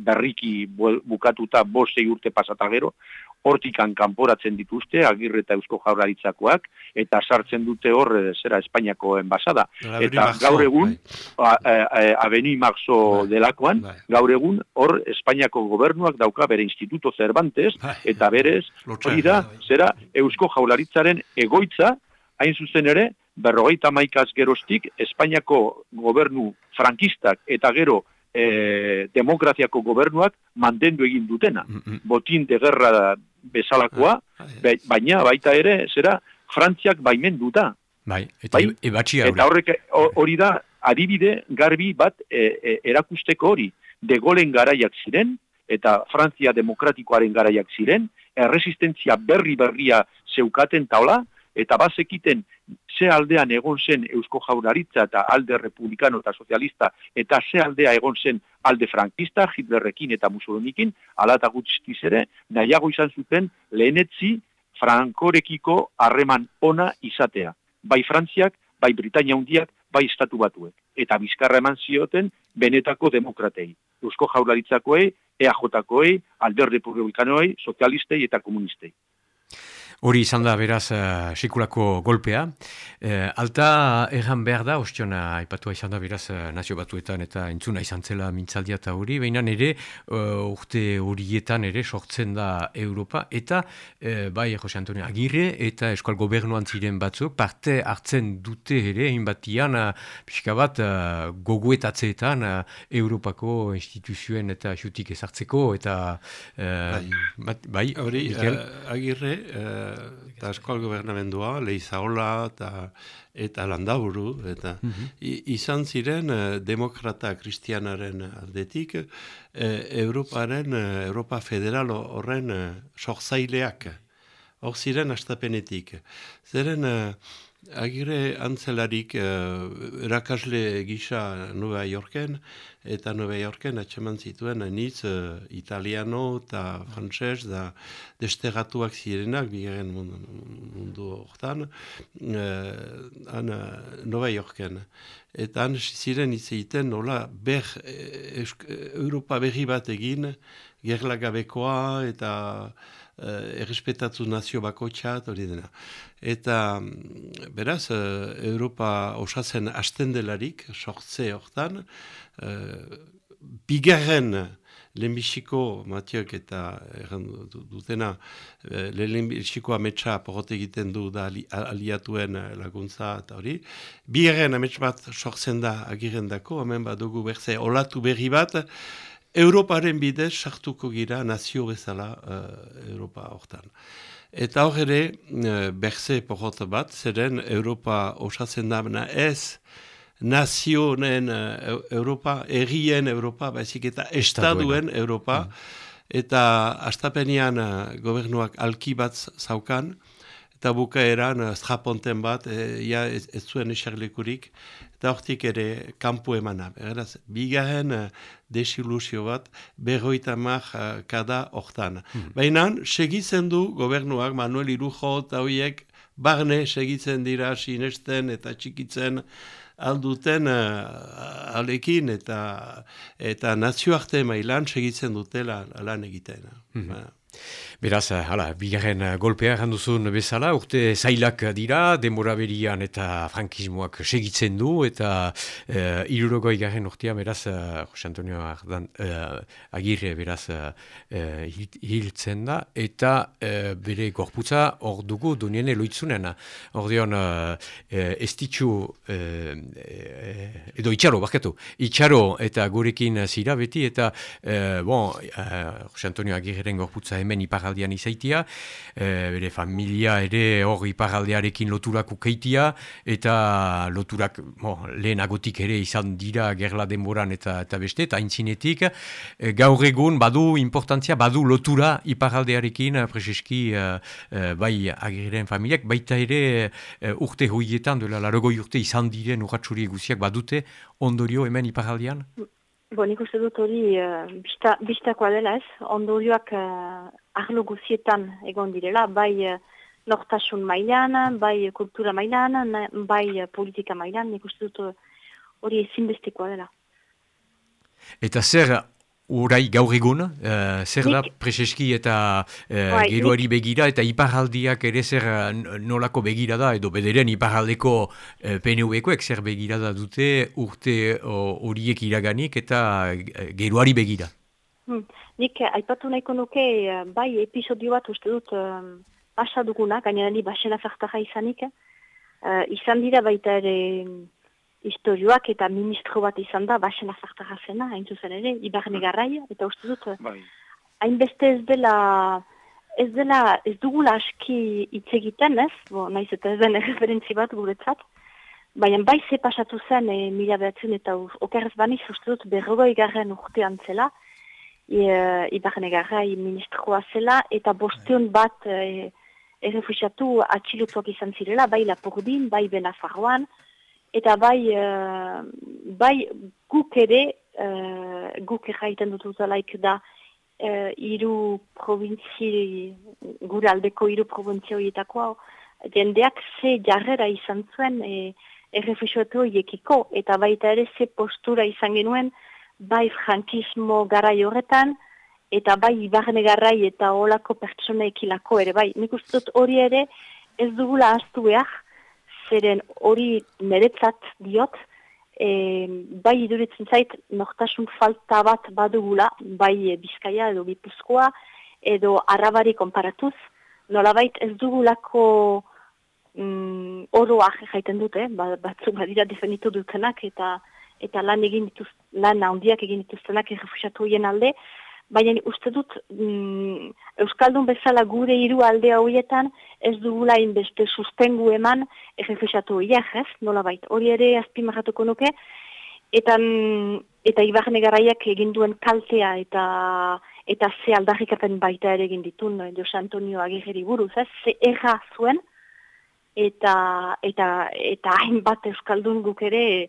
berriki bukatuta bostei urte pasata gero, hortikan kanporatzen dituzte, agirre eta eusko jauraritzakoak, eta sartzen dute hor, eh, zera, Espainiako enbasada. Eta gaur egun, bai. abeni marzo bai. delakoan, bai. gaur egun, hor, Espainiako gobernuak dauka bere instituto Cervantes, bai. eta berez, hori da, zera, eusko jauraritzaren egoitza, hain zuzen ere, berrogeita maikaz gerostik, Espainiako gobernu frankistak eta gero e, demokraziako gobernuak mantendu egin dutena. Mm -hmm. Botin de guerra bezalakoa, ah, ah, baina baita ere, zera, Frantziak baimen duta. Bai, eta bai? Eta horrek hori da, adibide garbi bat e, e, erakusteko hori, de golen garaiak ziren, eta Frantzia demokratikoaren garaiak ziren, erresistentzia berri berria zeukaten taula, eta bazekiten ze aldean egon zen Eusko Jauraritza eta alde republikano eta sozialista, eta ze aldea egon zen alde frankista, Hitlerrekin eta Mussolinikin, ala eta gutxiz ere, nahiago izan zuten lehenetzi frankorekiko harreman ona izatea. Bai Frantziak, bai Britania hundiak, bai estatu batuek. Eta bizkarra eman zioten benetako demokratei. Eusko Jauraritzakoei, EAJ-koei, alde republikanoei, sozialistei eta komunistei. Hori izan da beraz uh, sikulako golpea. Uh, alta erran behar da, ostiona aipatua izan da beraz uh, nazio batuetan eta entzuna izan zela mintzaldia eta hori, baina ere urte horietan ere sortzen da Europa eta bai Jose Antonio Agirre eta eskual gobernuan ziren batzuk parte hartzen dute ere inbatian uh, pixka bat uh, goguetatzeetan uh, Europako instituzioen eta xutik ezartzeko eta uh, bai. bai, hori, Agirre eta eskual gobernamendua, lehizaola eta, eta landaburu, eta mm izan ziren eh, demokrata kristianaren aldetik, eh, Europaren, eh, Europa federal horren sorzaileak, hor ziren astapenetik. Zeren, Agire antzelarik uh, erakasle gisa Nueva Yorken, eta Nueva Yorken atxeman zituen aniz uh, italiano eta frantses da destegatuak zirenak, bigaren mundu hortan, uh, an, Nueva Yorken. Eta han ziren izan nola ber, Europa berri bat egin, gerlagabekoa eta uh, errespetatu nazio bako txat, hori dena. Eta, mm, beraz, uh, Europa osatzen asten delarik, sortze hortan, uh, bigarren lehenbixiko, Matiak eta erran dutena, lehenbixiko ametsa porrote egiten du da aliatuen laguntza eta hori. Bigarren amets bat sortzen da agirendako, hemen bat dugu berze olatu berri bat, Europaren bidez sartuko gira nazio bezala uh, Europa hortan. Eta hor ere, uh, berze porrot bat, zeren Europa osatzen damena ez nazionen uh, Europa, errien Europa, baizik eta estaduen Europa, mm. eta astapenian uh, gobernuak alki bat zaukan, eta bukaeran uh, straponten bat, ja, ez, ez zuen eserlekurik, eta hortik ere kampu emana. Beraz, bigarren uh, desilusio bat, berroita mar uh, kada hortan. Hmm. Baina, segitzen du gobernuak, Manuel Irujo eta horiek, barne segitzen dira sinesten eta txikitzen alduten uh, alekin eta eta nazioarte mailan segitzen dutela lan egiten. Hmm. Ba, Beraz, hala, bigarren golpea janduzun bezala, urte zailak dira, demora berian eta frankismoak segitzen du, eta e, irurogoi garen urtea, beraz, Jose Antonio Ardan, agirre, beraz, e, hiltzen da, eta bere gorputza hor dugu dunien eloitzunen. Hor dion, e, ez ditxu, edo itxaro, barkatu, itxaro eta gurekin zira beti, eta, bon, Jose Antonio Agirren gorputza hemen iparaldian izaitia, e, bere familia ere hor iparaldearekin loturak ukeitia, eta loturak bo, lehenagotik ere izan dira gerla denboran eta, eta beste, eta haintzinetik, e, gaur egun badu importantzia, badu lotura iparaldearekin, prezeski e, e, bai Agirren familiak, baita ere urte hoietan, duela larogoi urte izan diren urratxuri guziak badute, ondorio hemen iparaldean? Bo, nik uste dut hori uh, biztakoa dela ez, ondorioak arlo guzietan egon direla, bai uh, nortasun mailan, bai kultura mailan, bai politika mailan, nik uste dut hori ezinbestekoa dela. Eta zer Urai gaur egun, uh, zer da preseski eta uh, geroari begira eta iparaldiak ere zer nolako begira da edo bederen iparaldeko uh, PNV-koek zer begira da dute urte horiek iraganik eta uh, geroari begira. Hmm. Nik aipatu nahiko nuke bai episodio bat uste dut um, basa duguna, gainera ni basena zartara izanik. Uh, izan dira baita ere historioak eta ministro bat izan da, basen azartara zena, hain zuzen ere, ibarne garraia, eta uste dut, bai. hainbeste ez dela, ez dela, ez dugula aski hitz egiten, ez, bo, naiz eta ez den referentzi bat guretzat, baina bai ze pasatu zen, e, mila behatzen eta okerrez baniz, uste dut, berrogoi garren urtean zela, e, ibarne garrai ministroa zela, eta bosteon bat, e, errefusiatu atxilutuak izan zirela, bai Lapurdin, bai Benafarroan, eta bai, uh, bai guk ere, uh, guk erraiten dut uzalaik da, uh, iru provintzi, gure aldeko iru provintzi horietakoa, jendeak ze jarrera izan zuen e, errefusioetu horiekiko, eta baita ere ze postura izan genuen, bai frankismo garai horretan, eta bai ibarne garai eta olako pertsona ekilako ere, bai, nik uste dut hori ere ez dugula astu behar, zeren hori niretzat diot, e, bai iduritzen zait, nortasun falta bat badugula, bai bizkaia edo bipuzkoa, edo arabari konparatuz, nolabait ez dugulako mm, oroak jaiten dute, ba, batzuk badira definitu dutenak, eta eta lan egin dituz, lan handiak egin dituztenak errefusatu hien alde, baina uste dut mm, Euskaldun bezala gure hiru alde horietan ez dugula inbeste sustengu eman errefesatu horiek, ez? Nola bait, hori ere azpimarratuko nuke, eta, mm, eta ibarne garaiak egin duen kaltea eta eta ze aldarrikapen baita ere egin ditun Jose Antonio Agirri buruz, ez? Ze erra zuen, eta eta eta hainbat Euskaldun guk ere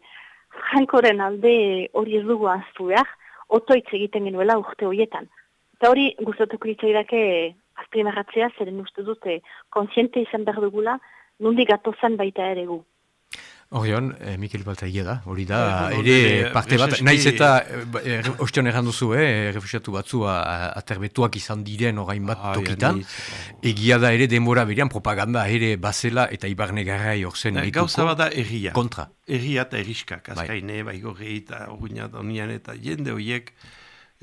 jankoren alde hori ez dugu aztu behar, otoitz egiten genuela urte horietan. Eta hori gustatuko ditzaidake azpimarratzea, zeren uste dute konsiente izan behar dugula, nundi gatozan baita ere gu. Horion, eh, Mikel Baltaia da, hori da, bai, ere parte bat, naiz eta eh, ostion errandu zu, eh, refusiatu batzu aterbetuak izan diren orain bat ah, tokitan, egia da ere denbora berean propaganda ere bazela eta ibarne garrai orzen eh, Gauza bat da erria. Kontra. Erria eta erriskak, azkaine, bai gorri eta orguina donian eta jende horiek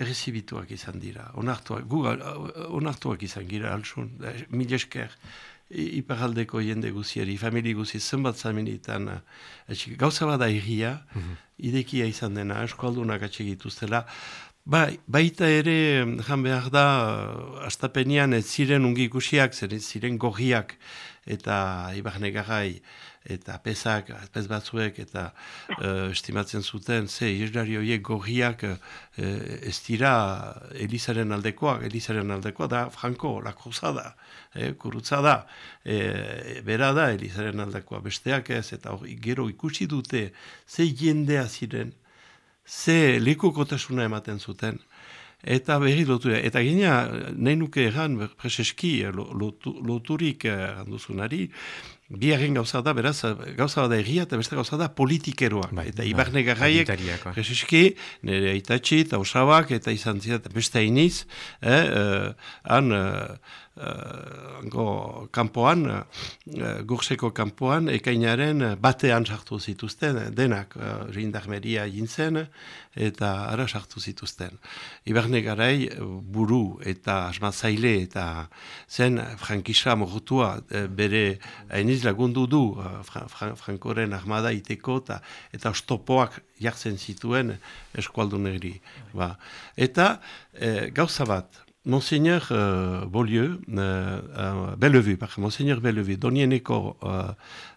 errezibituak izan dira. Onartuak, gu, onartuak izan gira, altzun, mil esker iparaldeko jende guziari, famili guzi zenbat zamenitan, uh, gauza bada irria, mm -hmm. idekia izan dena, eskualdunak atxegituztela, ba, baita ere, jan behar da, astapenian ez ziren ungi ikusiak, ziren gorriak, eta ibarne garai, eta pesak, pez batzuek, eta uh, estimatzen zuten, ze, irrari horiek gorriak uh, ez dira Elizaren aldekoak, Elizaren aldekoa da, Franco, la cruzada, eh, kurutza da, e, bera da Elizaren aldekoa, besteak ez, eta hori gero ikusi dute, ze jendea ziren, ze likukotasuna ematen zuten, eta berri lotura. Eta gina, nahi nuke erran, preseski, loturik handuzunari, bi erren gauza da, beraz, gauza da erria, eta beste gauza da politikeroa. Bai, eta bai, ibarne garraiek, preseski, nire aitatxi, eta osabak, eta izan zirat, beste hainiz, eh, uh, han, uh, kanpoan, uh, gurseko kanpoan, ekainaren batean sartu zituzten, denak, uh, rindarmeria jintzen, eta ara sartu zituzten. Iberne garai buru eta asmazaile eta zen frankisa mortua bere hainiz lagundu du frankoren armada iteko eta, eta ostopoak jartzen zituen eskualduneri. Ba. Eta gauza bat, Monseigneur uh, Beaulieu, uh, uh, Bellevue, par Monseigneur Bellevue, donieneko uh,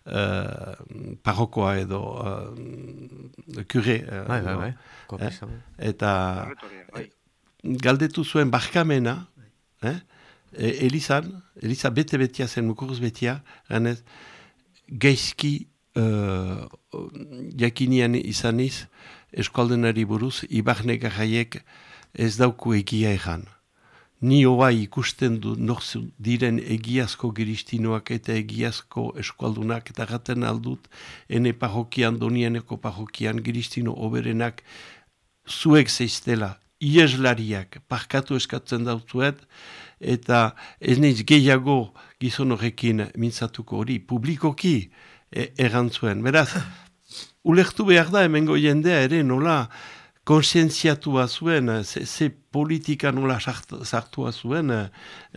uh, parokoa edo uh, kure. Uh, bai, bai, bai. Eh? Eta bai. galdetu zuen barkamena, eh? E, Elizan, Eliza bete-betia zen, mukuruz betia, ganez, geizki uh, jakinian izaniz, eskualdenari buruz, ibarne garraiek ez dauku egia egan ni hoa ikusten du norzu diren egiazko giristinoak eta egiazko eskualdunak eta gaten aldut ene parrokian, donieneko parrokian giristino oberenak zuek zeiztela, ieslariak parkatu eskatzen dautuet eta ez neiz gehiago gizon horrekin mintzatuko hori publikoki e, erantzuen. Beraz, ulektu behar da hemengo jendea ere nola konsientziatua zuen, ze, ze politika nola sartua zuen. Eh,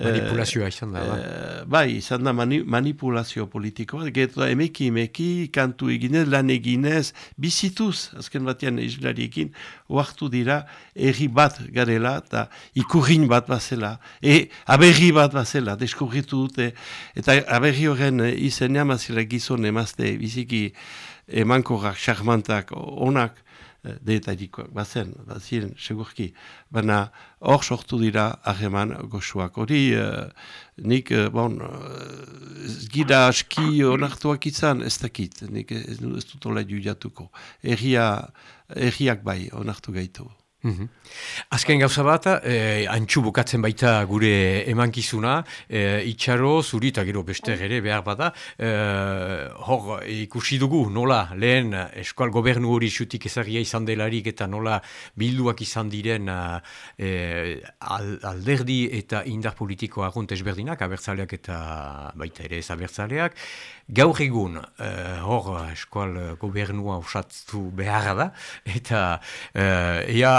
Manipulazioa izan da, ba. Eh, bai, izan da mani, manipulazio politikoa. Geto emeki, emeki, kantu eginez, lan eginez, bizituz, azken batean izlariekin, oartu dira, erri bat garela, eta ikurrin bat bazela, e, aberri bat bazela, deskubritu dute, eta aberri horren izenean mazila gizon emazte, biziki emankorrak, charmantak, onak, Eh, deetarikoak, bazen, bazen, segurki, baina hor sortu dira hageman goxuak. Hori, uh, nik, uh, bon, uh, gida aski onartuak izan, ez dakit, nik ez, ez dut ola judiatuko. Erriak bai, onartu gaitu. Mm Azken gauza bat, eh, antxu bukatzen baita gure emankizuna, eh, itxaro, zuri eta gero beste ere behar bada, eh, hor ikusi dugu nola lehen eskual gobernu hori xutik ezagia izan delarik eta nola bilduak izan diren eh, alderdi eta indar politiko agunt ezberdinak, abertzaleak eta baita ere ez abertzaleak, Gaur egun, uh, hor eskual gobernua osatu beharra da, eta uh, ea,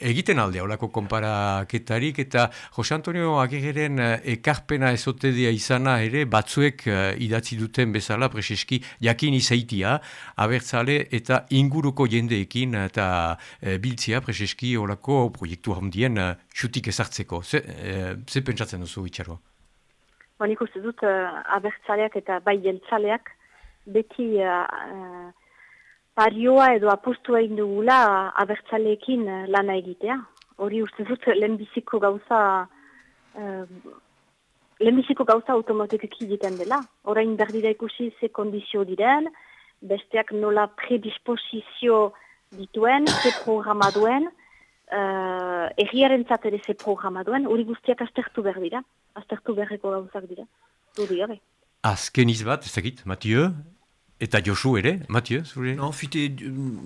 egiten alde, holako konparaketarik, eta Jose Antonio Agirren uh, ekarpena ezotedia izana ere, batzuek uh, idatzi duten bezala, preseski, jakin izaitia, abertzale eta inguruko jendeekin, eta uh, biltzia, preseski, holako proiektu handien xutik ezartzeko. Ze, uh, ze pentsatzen duzu, itxarroa? Ba, nik uste dut abertzaleak eta bai jeltzaleak beti uh, parioa edo apustu egin abertzaleekin uh, lana egitea. Hori uste dut lehenbiziko gauza uh, lehenbiziko gauza automatikiki egiten dela. Horain berdira ikusi ze kondizio diren, besteak nola predisposizio dituen, ze programa duen, uh, erriaren ere ze programa duen, hori guztiak aztertu behar dira, aztertu beharreko gauzak dira. Zuri, bai. Azken izbat, ez dakit, Mathieu, Eta Josu ere, Mathieu, zure? No, fite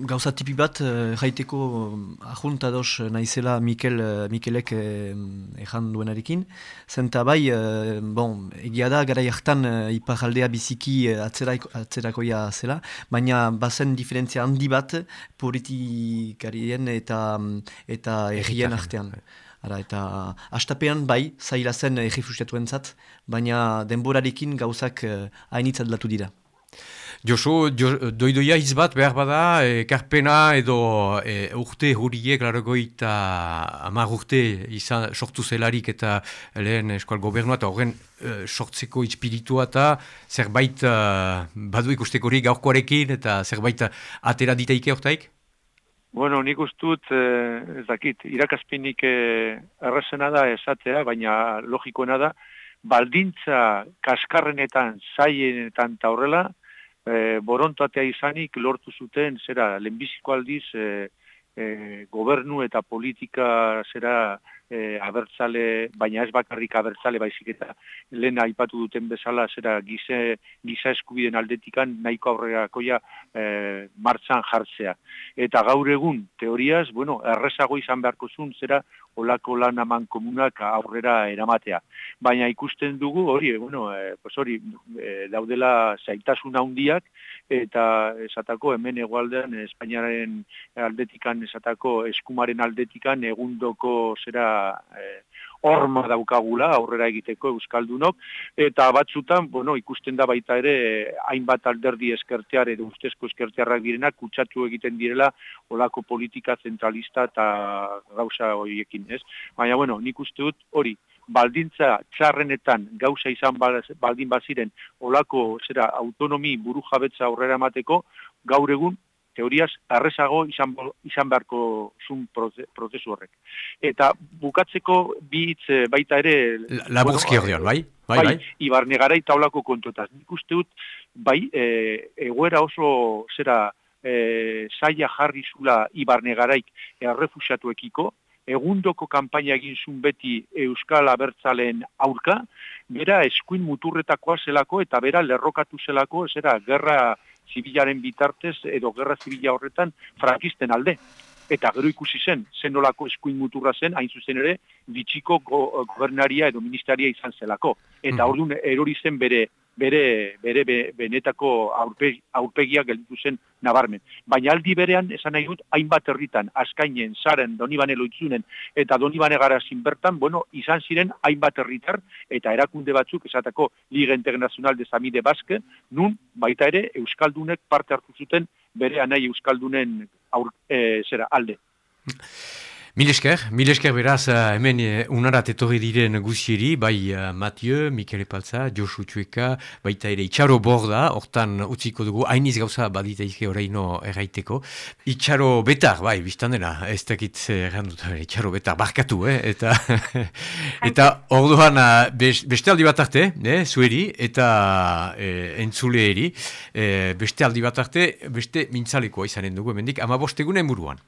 gauza tipi bat, uh, jaiteko uh, ahuntados naizela Mikel, uh, Mikelek uh, duenarekin. Zenta bai, uh, bon, egia da, gara jartan uh, iparaldea biziki uh, atzerakoia zela, baina bazen diferentzia handi bat politikarien eta, eta errien artean. Ara, eta astapean bai, zaila zen errifusiatu entzat, baina denborarekin gauzak hainitzat latu dira. Josu, doidoia izbat behar bada, e, karpena edo e, urte huriek, laragoita amar urte izan sortu zelarik eta lehen eskual gobernua eta horren e, sortzeko espiritua eta zerbait e, badu ikusteko gaurkoarekin eta zerbait atera ditaike hortaik? Bueno, nik ustut, eh, ez dakit, irakazpinik eh, errezena da esatea, baina logikoena da, baldintza kaskarrenetan, zaienetan eta horrela, e, borontatea izanik lortu zuten, zera, lehenbiziko aldiz, e, e, gobernu eta politika zera e, abertzale, baina ez bakarrik abertzale baizik eta lehen aipatu duten bezala zera gize, giza eskubiden aldetikan nahiko aurrerakoia e, martzan jartzea. Eta gaur egun, teoriaz, bueno, errezago izan beharko zun zera olako lan aman komunak aurrera eramatea. Baina ikusten dugu hori, bueno, e, pues hori, e, daudela zaitasun handiak eta esatako hemen egualdean Espainiaren aldetikan esatako eskumaren aldetikan egundoko zera eh, horma daukagula aurrera egiteko euskaldunok. Eta batzutan bueno ikusten da baita ere hainbat alderdi eskertear edo ustezko eskertearrak direnak kutsatu egiten direla olako politika zentralista eta gauza horiekin ez? Baina bueno nik uste dut hori baldintza txarrenetan gauza izan baldin baziren olako zera autonomi burujabetza aurrera emateko gaur egun teoriaz arrezago izan, izan beharko zun prozesu horrek. Eta bukatzeko bitz eh, baita ere... Laburzki hori bai? Bai, bai. bai ibarne gara itaulako kontuetaz. Nik uste dut, bai, e, egoera oso zera e, saia jarri zula ibarne garaik errefusiatuekiko, egundoko kanpaina egin zun beti Euskal Abertzalen aurka, bera eskuin muturretakoa zelako eta bera lerrokatu zelako, zera, gerra zibilaren bitartez edo gerra zibila horretan frankisten alde. Eta gero ikusi zen, zen nolako eskuin muturra zen, hain zuzen ere, bitxiko gobernaria edo ministeria izan zelako. Eta mm. orduan erori zen bere bere, bere benetako aurpegi, aurpegia gelditu zen nabarmen. Baina aldi berean, esan nahi dut, hainbat herritan, askainen, zaren, donibane loitzunen, eta donibane gara zinbertan, bueno, izan ziren hainbat herritar, eta erakunde batzuk, esatako Liga Internacional de Zamide Baske, nun, baita ere, Euskaldunek parte hartu zuten, bere anai Euskaldunen aur, e, zera, alde. Milesker, milesker beraz uh, hemen uh, unarat etorri diren guzieri, bai uh, Mathieu, Mikel Epalza, Josu Txueka, baita ere Itxaro Borda, hortan utziko dugu, hainiz gauza badita izke horreino erraiteko. Itxaro Betar, bai, biztan dena, ez dakit errandut, Itxaro Betar, barkatu, eh? eta eta orduan uh, beste aldi bat arte, eh, zueri, eta eh, entzuleeri, eh, beste aldi bat arte, beste mintzalekoa izanen dugu, emendik, ama bostegunen buruan.